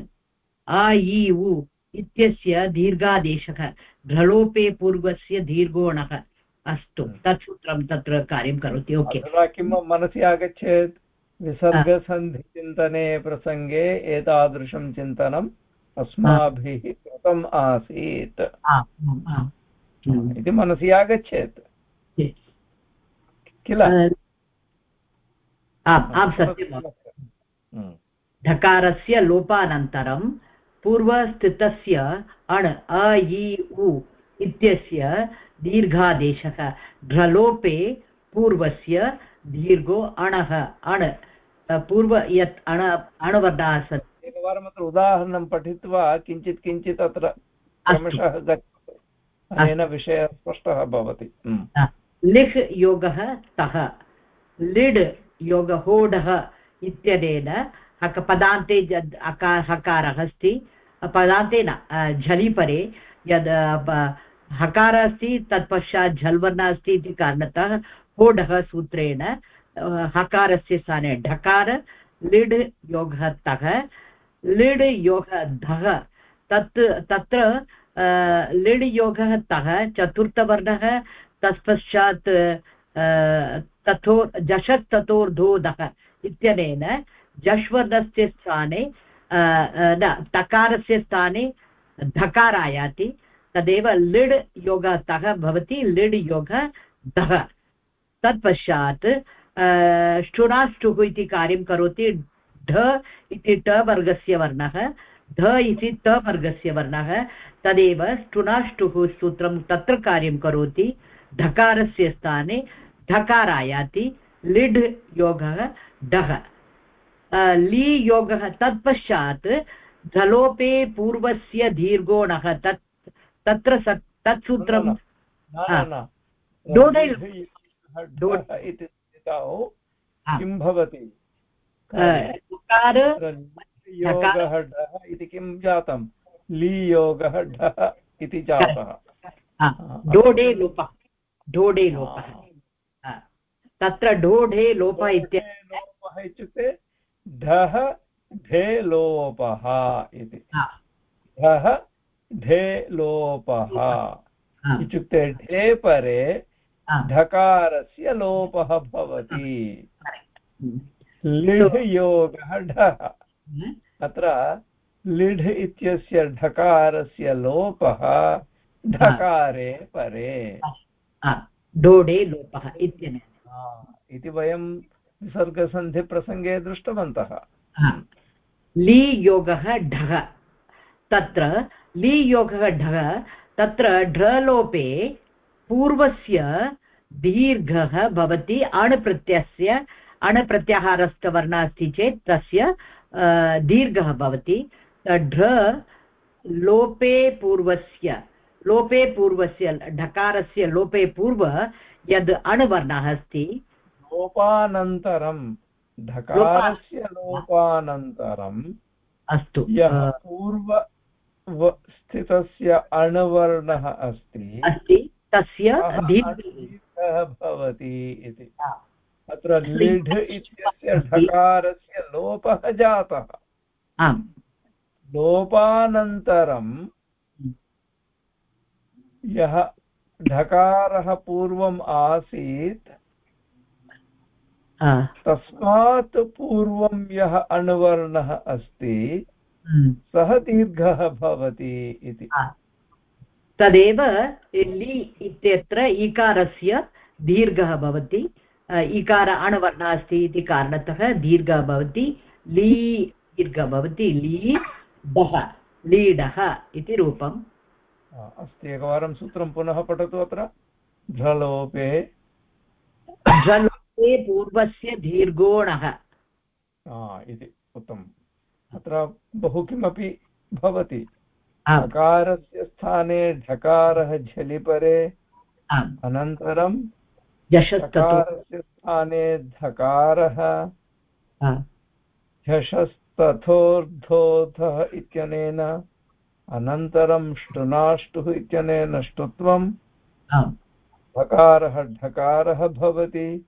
[SPEAKER 2] अ इ उ इत्यस्य दीर्घादेशः घलोपे पूर्वस्य दीर्घोणः अस्तु। तत् सूत्रं तत्र कार्यं करोति ओके।
[SPEAKER 1] किं मनसि आगच्छेत्? विसर्गसन्धिचिन्तने प्रसङ्गे एतादृशं चिन्तनम् अस्माभिः कृतम् आसीत्। इति मनसि आगच्छेत्। किल?
[SPEAKER 2] सत्यं ढकारस्य लोपानन्तरं पूर्वस्थितस्य अण् अ इ उ इत्यस्य दीर्घादेशः घ्रलोपे पूर्वस्य दीर्घो अणः अण् पूर्व यत् अण अणवर्णाः सन्ति
[SPEAKER 1] एकवारम् अत्र उदाहरणं पठित्वा किञ्चित् किञ्चित् अत्र क्रमशः गच्छतु। अनेन विषयः स्पष्टः भवति।
[SPEAKER 2] लिह् योगः तः। लिड् योगहोढः इत्यनेन हक पदान्ते हकारः अस्ति पदान्ते न झलिपरे यद् हकारः अस्ति तत्पश्चात् झल्वर्णः अस्ति इति कारणतः होढः सूत्रेण हकारस्य स्थाने ढकार लिड् योगः तः। लिड् योगः धः तत्, तत्र लिड् योगः तः चतुर्थवर्णः, तत्पश्चात् तथो जषत् ततोर्धोधः इत्यनेन जश्वर्णस्य स्थाने न, तकारस्य स्थाने धकार आयाति तदेव लिड् योगतः भवति लिड् योग दः तत्पश्चात् ष्टुनाष्टुः इति कार्यं करोति ढ इति ट वर्गस्य वर्णः ध इति त वर्गस्य वर्णः तदेव ष्टुनाष्टुः सूत्रं तत्र कार्यं करोति ढकारस्य स्थाने ढकार आयाति लिड् योगः डः ली योगः तत्पश्चात् धलोपे पूर्वस्य दीर्घोणः तत् तत्र तत् सूत्रं
[SPEAKER 1] किं भवति योगः ढः इति किं जातं? लीयोगः ढः इति जातः।
[SPEAKER 2] डोडे लोपः डोडे लोपः तत्र डोढे लोपः
[SPEAKER 1] इत्यस्य इत्युक्ते ढः ढे लोपः इति ढः ढे लोपः इत्युक्ते ढे परे ढकारस्य लोपः भवति। लिढ् योगः ढः। अत्र लिढ् इत्यस्य ढकारस्य लोपः ढकारे परे।
[SPEAKER 2] डोडे लोपः
[SPEAKER 1] इति वयं विसर्गसन्धिप्रसङ्गे दृष्टवन्तः।
[SPEAKER 2] ली योगः ढः। तत्र ली योगः ढः तत्र ढलोपे पूर्वस्य दीर्घः भवति अणप्रत्ययस्य अणप्रत्याहारस्थवर्णः अस्ति चेत् तस्य दीर्घः भवति। ढ लोपे पूर्वस्य लोपे पूर्वस्य ढकारस्य लोपे पूर्व यद् अणुवर्णः अस्ति।
[SPEAKER 1] लोपानन्तरं ढकारस्य लोपानन्तरम्
[SPEAKER 2] अस्तु
[SPEAKER 1] पूर्व स्थितस्य अणुवर्णः अस्ति
[SPEAKER 2] अस्ति तस्य
[SPEAKER 1] दीर्घः। भवति इति। अत्र लिढ् इत्यस्य ढकारस्य लोपः जातः।
[SPEAKER 2] आम्।
[SPEAKER 1] लोपानन्तरं यः ढकारः पूर्वम् आसीत् तस्मात् पूर्वं यः अणुवर्णः अस्ति
[SPEAKER 2] हम्म।
[SPEAKER 1] सः दीर्घः भवति इति।
[SPEAKER 2] तदेव लि इत्यत्र इकारस्य दीर्घः भवति। इकार अणुवर्णः अस्ति इति कारणतः दीर्घः भवति ली दीर्घः भवति ली डः लीडः इति रूपम्।
[SPEAKER 1] अस्तु एकवारं सूत्रं पुनः पठतु अत्र। झलोपे।
[SPEAKER 2] झलोपे पूर्वस्य दीर्घोणः
[SPEAKER 1] इति उत्तमम्। अत्र बहु किमपि भवति। ढकारस्य स्थाने ढकारः झलिपरे अनन्तरं ढकारस्य स्थाने धकारः। झषस् जशस्तथोर्धोधः इत्यनेन अनन्तरं ष्टुनाष्टुः इत्यनेन ष्टुत्वं ढकारः ढकारः भवति।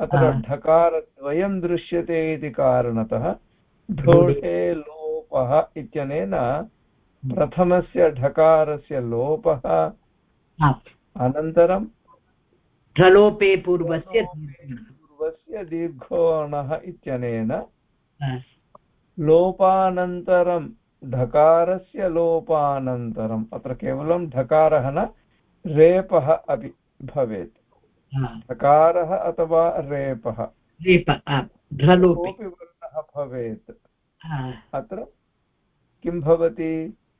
[SPEAKER 1] अत्र ढकारद्वयं दृश्यते इति कारणतः ढोढे। लोपः इत्यनेन प्रथमस्य ढकारस्य लोपः। अनन्तरं
[SPEAKER 2] ढलोपे पूर्वस्य
[SPEAKER 1] पूर्वस्य दीर्घोणः इत्यनेन लोपानन्तरं ढकारस्य लोपानन्तरम् अत्र केवलं ढकारः न रेपः अपि भवेत्। ढकारः अथवा रेपः।
[SPEAKER 2] कोऽपि
[SPEAKER 1] वर्णः भवेत्। अत्र किं भवति?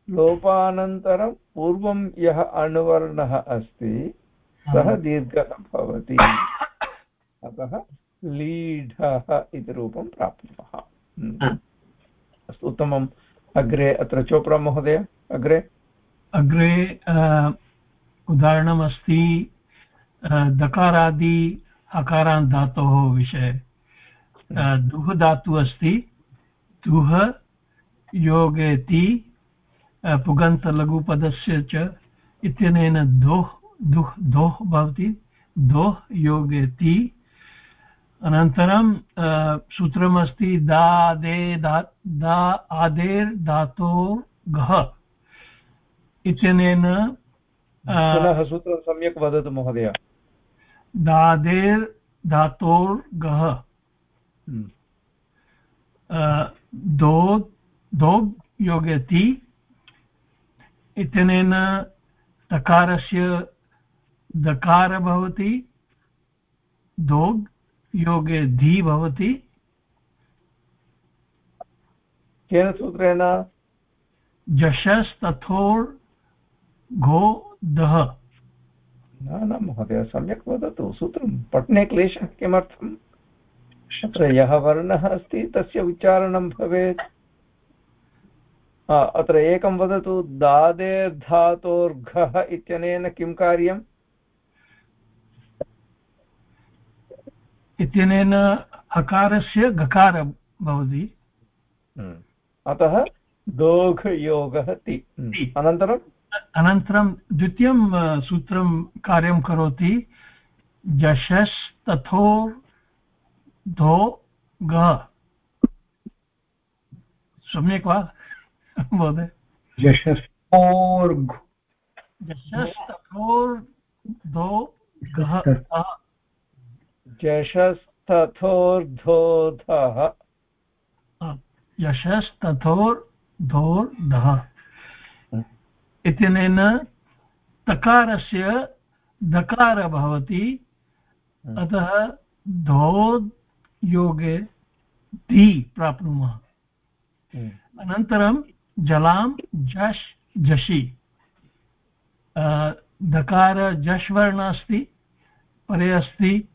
[SPEAKER 1] लोपानन्तरं पूर्वं यः अणुवर्णः अस्ति सः दीर्घः भवति। अतः लीढः इति रूपं प्राप्नुमः। अस्तु उत्तमम्। अग्रे अत्र चोप्रा महोदय अग्रे?
[SPEAKER 5] अग्रे उदाहरणमस्ति दकारादि हकारान् धातोः विषये। दुः धातुः अस्ति। दुः योगेति पुगन्तलघुपदस्य च इत्यनेन दोः दुः दोः भवति। दोः योगेति अनन्तरं सूत्रमस्ति दादे दा दा आदेर् धातो घः इत्यनेन
[SPEAKER 1] सूत्रं सम्यक् वदतु महोदय।
[SPEAKER 5] दादेर् धातोर्गः हम्म। दो दोग् योगति इत्यनेन तकारस्य दकार भवति दोग् योगे धी भवति।
[SPEAKER 1] केन सूत्रेण?
[SPEAKER 5] जशस्तथोर् घो दः।
[SPEAKER 1] न न महोदय सम्यक् वदतु। सूत्रं पठने क्लेशः किमर्थम्? अत्र यः वर्णः अस्ति तस्य उच्चारणं भवेत्। अत्र एकं वदतु दादेर्धातोर्घः इत्यनेन किं कार्यम्?
[SPEAKER 5] इत्यनेन हकारस्य गकार भवति।
[SPEAKER 1] हम्म। अतः दोघयोगः ति। हम्म। अनन्तरम्
[SPEAKER 5] अनन्तरं? द्वितीयं सूत्रं कार्यं करोति। जशस् तथोर् धो ग। सम्यक् वा महोदय?
[SPEAKER 3] यशस्फोर्घ्
[SPEAKER 5] यशस्तथोर्धो
[SPEAKER 1] यशस्तथोर्धोधः।
[SPEAKER 5] यशस्तथोर्धोर्धः इत्यनेन तकारस्य दकार भवति अतः धोद् योगे धि प्राप्नुमः। हम्म। अनन्तरं जलां जश् जशि। दकार जश् वर्ण अस्ति परे अस्ति।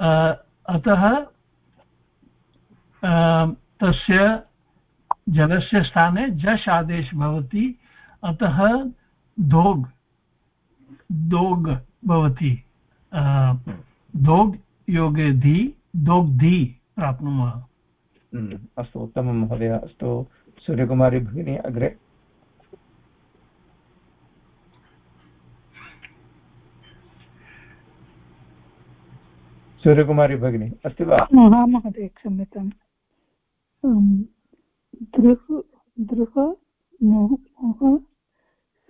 [SPEAKER 5] अतः तस्य जलस्य स्थाने जश् आदेश भवति। अतः दोग् दोग् भवति। दोग् योगे धि दोग्धि प्राप्नुमः।
[SPEAKER 1] हम्म, अस्तु उत्तमं महोदय। अस्तु सूर्यकुमारी भगिनी अग्रे। सूर्यकुमारी भगिनी अस्ति वा?
[SPEAKER 4] महोदय क्षम्यताम् दृह्, दृह, मोह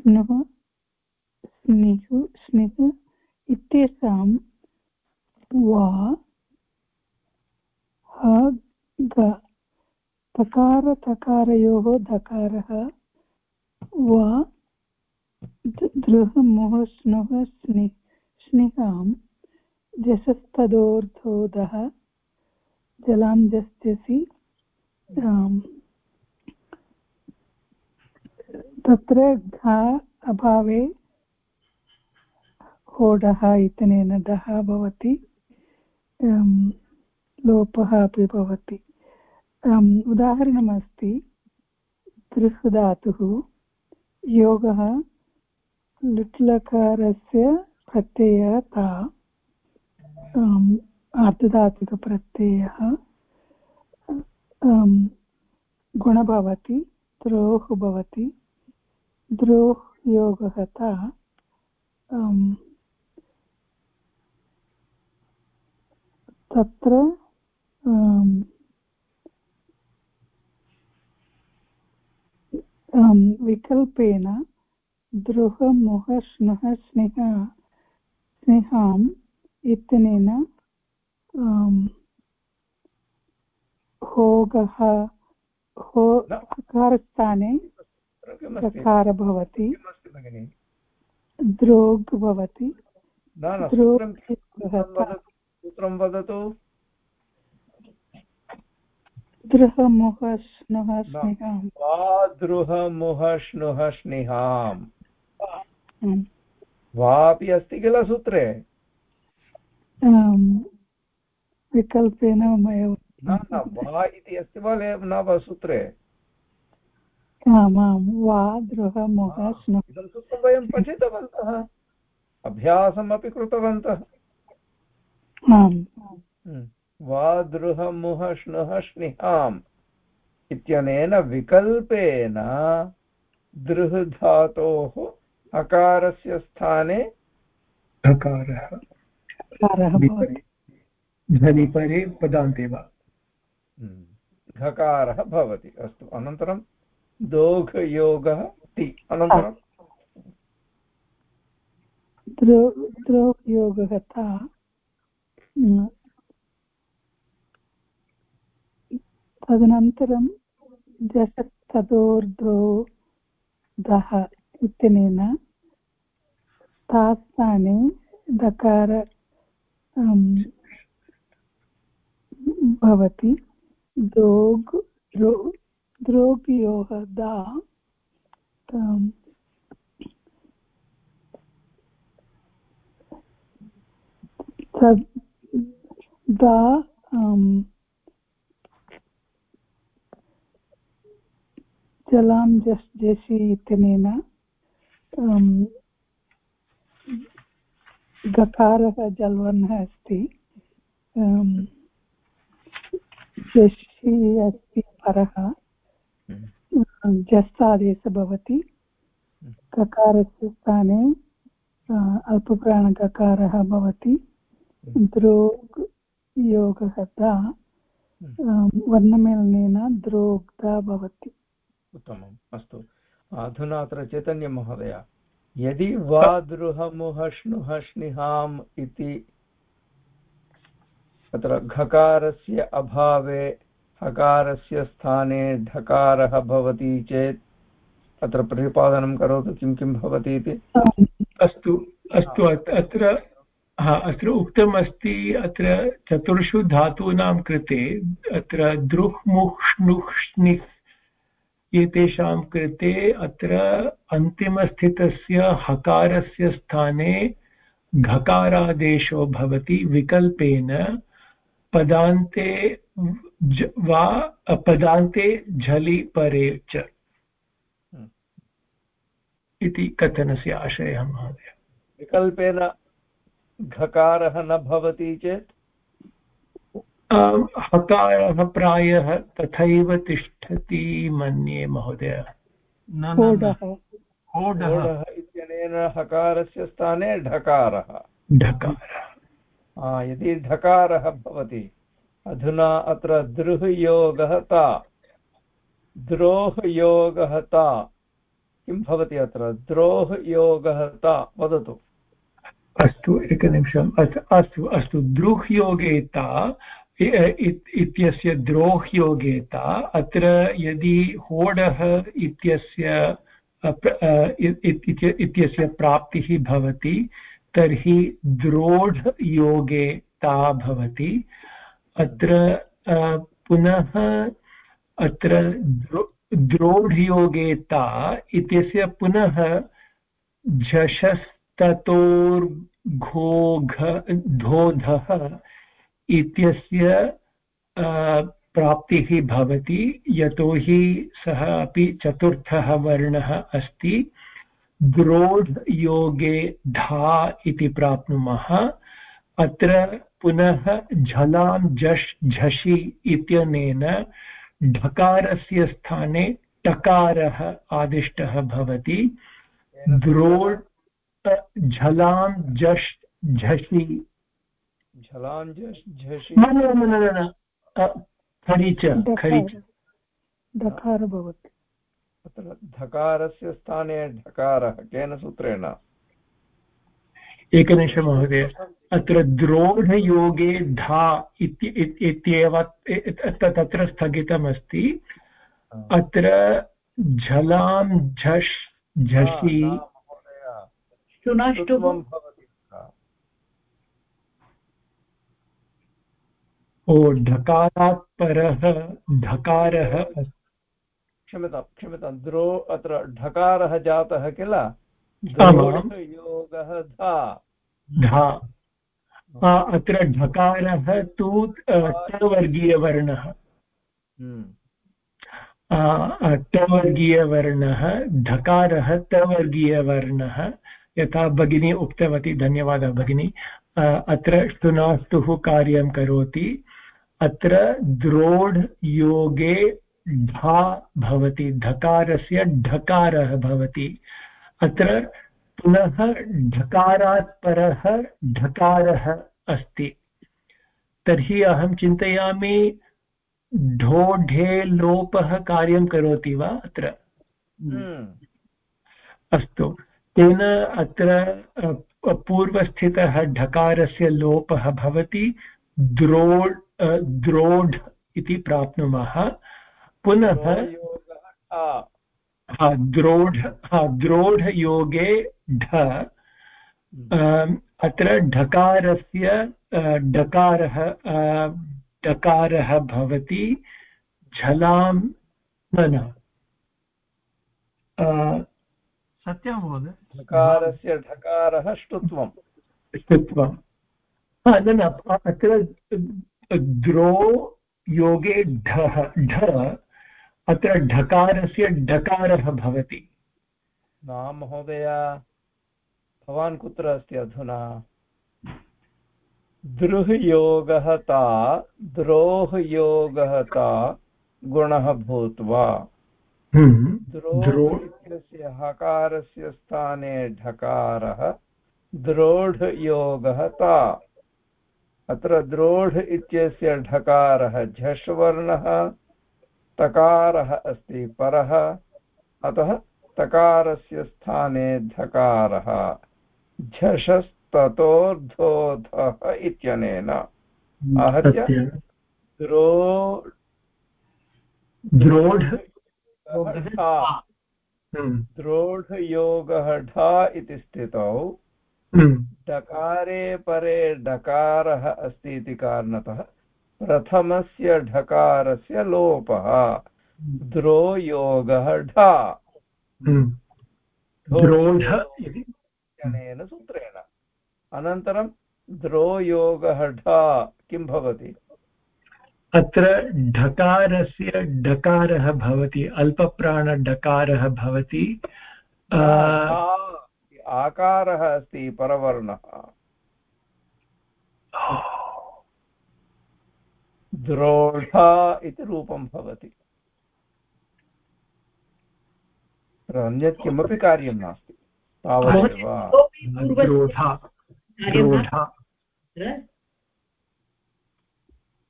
[SPEAKER 4] स्नुः स्निः स्निः इत्येषां वा ग, तकारतकारयोः धकारः, वा दृह, मुह स्नुः स्नि स्निहां जसस्तदोर्धोदः, जलां जस्यसि तत्र घा अभावे होडः इत्यनेन दः भवति लोपः अपि भवति। उदाहरणमस्ति दृह्धातुः योगः लुट्लकारस्य प्रत्ययः आर्धधातुकप्रत्ययः गुण भवति द्रोः भवति द्रोः योगः ता तत्र विकल्पेन द्रुहमुह स्नुः स्नेह स्नेहाम् इत्यनेन होगः हो हकारस्थाने भवति। द्रोग् भवति।
[SPEAKER 1] सूत्रं वदतु।
[SPEAKER 4] दृहमुहश्नुः स्निहाम्
[SPEAKER 1] वा दृहमुहश्नुः स्निहाम् वा अस्ति किल सूत्रे?
[SPEAKER 4] विकल्पेन मया
[SPEAKER 1] न न वा इति अस्ति वा न वा सूत्रे?
[SPEAKER 4] आमां वा
[SPEAKER 1] इदं सूत्रं वयं पठितवन्तः। अभ्यासमपि कृतवन्तः। वा दृहमुह श्नुः स्निहाम् इत्यनेन विकल्पेन दृहधातोः अकारस्य स्थाने
[SPEAKER 3] अकारः। ध्वनिपरे पदान्ते वा।
[SPEAKER 1] घकारः भवति। अस्तु अनन्तरं दोघयोगः ति अनन्तरं
[SPEAKER 4] द्रोयोगः ता। तदनन्तरं जषस्तदोर्ध्रो दः इत्यनेन तास्थाने दकार भवति द्रोग् द्रोग्योः दा दा जलां जस् जसि इत्यनेन गकारः जल्वर्णः अस्ति। जषि अस्ति परः। जस् आदेशः भवति। ककारस्य स्थाने अल्पप्राणककारः भवति। द्रोग् योगः दा वर्णमेलनेन द्रोग्धा भवति।
[SPEAKER 1] उत्तमम्, अस्तु। अधुना अत्र चैतन्यमहोदय यदि वा दृहमुहष्णुः स्निहाम् इति तत्र घकारस्य अभावे हकारस्य स्थाने ढकारः भवति चेत् अत्र प्रतिपादनं करोतु किं किं भवति इति।
[SPEAKER 3] अस्तु अस्तु अत्र, हा, अत्र उक्तमस्ति, अत्र चतुर्षु धातूनां कृते अत्र दृह्मुष्णुष्णिः एतेषां कृते अत्र अन्तिमस्थितस्य हकारस्य स्थाने घकारादेशो भवति विकल्पेन, पदान्ते वा, पदान्ते झलि परे च। इति कथनस्य आशयः, महोदय
[SPEAKER 1] विकल्पेन घकारः न भवति चेत्
[SPEAKER 3] हकारः प्रायः तथैव तिष्ठति मन्ये महोदय।
[SPEAKER 1] इत्यनेन हकारस्य स्थाने ढकारः।
[SPEAKER 3] ढकारः।
[SPEAKER 1] यदि ढकारः भवति अधुना अत्र दृहयोगः ता। द्रोहयोगः ता। किं भवति अत्र? द्रोहयोगः ता। वदतु।
[SPEAKER 3] अस्तु एकनिमिषम्। अस्तु अस्तु। द्रुह्योगे ता इत्यस्य द्रोह्योगेता, अत्र यदि होडः इत्यस्य इत्यस्य प्राप्तिः भवति, तर्हि द्रोढयोगे ता भवति। अत्र पुनः अत्र द्रोढयोगे ता इत्यस्य पुनः झषस्ततोर्घोघ, धोधः इत्यस्य प्राप्तिः भवति यतोहि सः अपि चतुर्थः वर्णः अस्ति। द्रोढ् योगे धा इति प्राप्नुमः। अत्र पुनः झलां झष् झषि इत्यनेन ढकारस्य स्थाने टकारः आदिष्टः भवति। द्रोड् झलां झष् झषि
[SPEAKER 4] धकार भवति।
[SPEAKER 1] अत्र धकारस्य स्थाने ढकारः केन सूत्रेण?
[SPEAKER 3] एकनिमिषं महोदय अत्र द्रोढयोगे धा इत्येव तत्र स्थगितमस्ति। अत्र झलां झष् झषि ओ ढकारात् परः ढकारः
[SPEAKER 1] क्षम्यतां क्षम्यतां द्रो अत्र ढकारः जातः किल? योगः धा।
[SPEAKER 3] धा। अत्र ढकारः तु टवर्गीयवर्णः टवर्गीयवर्णः ढकारः टवर्गीयवर्णः यथा भगिनी उक्तवती धन्यवादः भगिनी। अत्र ष्टुनाष्टुः कार्यं करोति। अत्र द्रोढ योगे ढा भवति ढकारस्य ढकारः भवति। अत्र पुनः ढकारात् परः ढकारः अस्ति। तर्हि अहं चिन्तयामि ढोढे लोपः कार्यं करोति वा अत्र?
[SPEAKER 1] हम्म।
[SPEAKER 3] अस्तु। तेन अत्र पूर्वस्थितः ढकारस्य लोपः भवति द्रोड् द्रोढ् इति प्राप्नुमः। पुनः हा द्रोढ हा द्रोढयोगे ढ। अत्र ढकारस्य डकारः डकारः भवति झलां न न
[SPEAKER 5] सत्यं महोदय।
[SPEAKER 1] ढकारस्य ढकारः ष्टुत्वं
[SPEAKER 3] ष्टुत्वं न न अत्र द्रो योगे ढः ढ अत्र ढकारस्य डकारः भवति।
[SPEAKER 1] न महोदय भवान् कुत्र अस्ति अधुना? दृह्योगः ता द्रोहयोगः ता गुणः भूत्वा।
[SPEAKER 3] हम्म।
[SPEAKER 1] द्रोह इत्यस्य हकारस्य स्थाने ढकारः द्रोढयोगः ता। अत्र द्रोढ इत्यस्य ढकारः झष्वर्णः तकारः अस्ति परः अतः तकारस्य स्थाने धकारः झषस्ततोर्धोधः इत्यनेन। आहत्य द्रो
[SPEAKER 3] द्रोढ
[SPEAKER 1] द्रोढयोगः ढा इति स्थितौ। डकारे परे डकारः अस्ति इति कारणतः प्रथमस्य ढकारस्य लोपः। द्रो योगः ढा अनेन सूत्रेण। अनन्तरं द्रोयोगः ढा किं भवति?
[SPEAKER 3] अत्र ढकारस्य डकारः भवति अल्पप्राणडकारः भवति।
[SPEAKER 1] आकारः अस्ति परवर्णः। द्रोढा इति रूपं भवति। अन्यत् किमपि कार्यं नास्ति। तावदेव।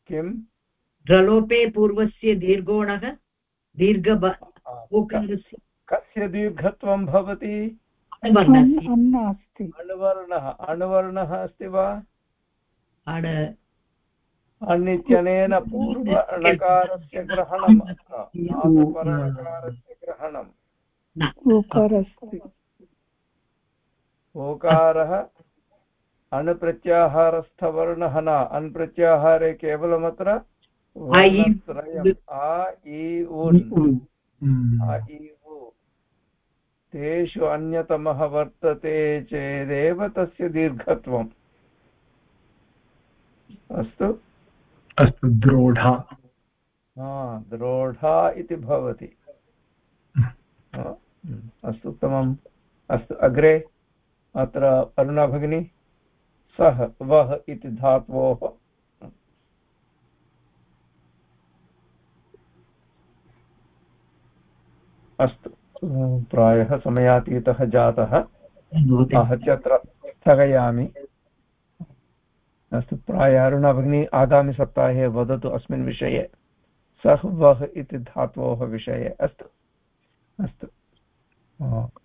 [SPEAKER 1] किम्?
[SPEAKER 2] द्रलोपे पूर्वस्य दीर्घोणः दीर्घ
[SPEAKER 1] कस्य दीर्घत्वं भवति? अणुवर्णः अणुवर्णः अस्ति वा? अनित्यनेन पूर्वणकारस्य ग्रहणम्। ग्रहणम्। ओकारः अणुप्रत्याहारस्थवर्णः न। अण्प्रत्याहारे केवलमत्र वर्णत्रयम्। आ इ उन्। तेषु अन्यतमः वर्तते चेदेव तस्य दीर्घत्वम्। अस्तु?
[SPEAKER 3] अस्तु द्रोढा।
[SPEAKER 1] हा द्रोढा इति भवति। अस्तु उत्तमम् अस्तु अग्रे अत्र अरुणा भगिनी सः वः इति धात्वोः। अस्तु। प्रायः समयातीतः जातः। आहत्य अत्र स्थगयामि। अस्तु प्रायः अरुणा भगिनी आगामिसप्ताहे वदतु अस्मिन् विषये। सः वः इति धातोः विषये। अस्तु अस्तु।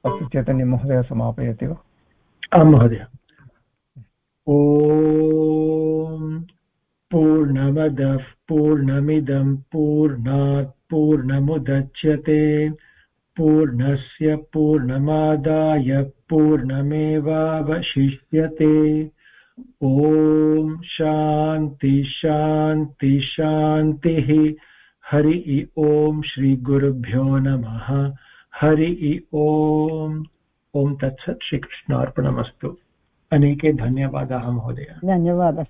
[SPEAKER 1] अस्तु चैतन्यमहोदय समापयति वा?
[SPEAKER 3] आं महोदय। ॐ पूर्णमदः पूर्णमिदं पूर्णात् पूर्णमुदच्यते। पूर्णस्य पूर्णमादाय पूर्णमेवावशिष्यते। ॐ शान्ति शान्ति शान्तिः। हरि ॐ श्रीगुरुभ्यो नमः। हरि ॐ। ॐ तत्सत् श्रीकृष्णार्पणमस्तु। अनेके धन्यवादाः महोदय।
[SPEAKER 6] धन्यवादः।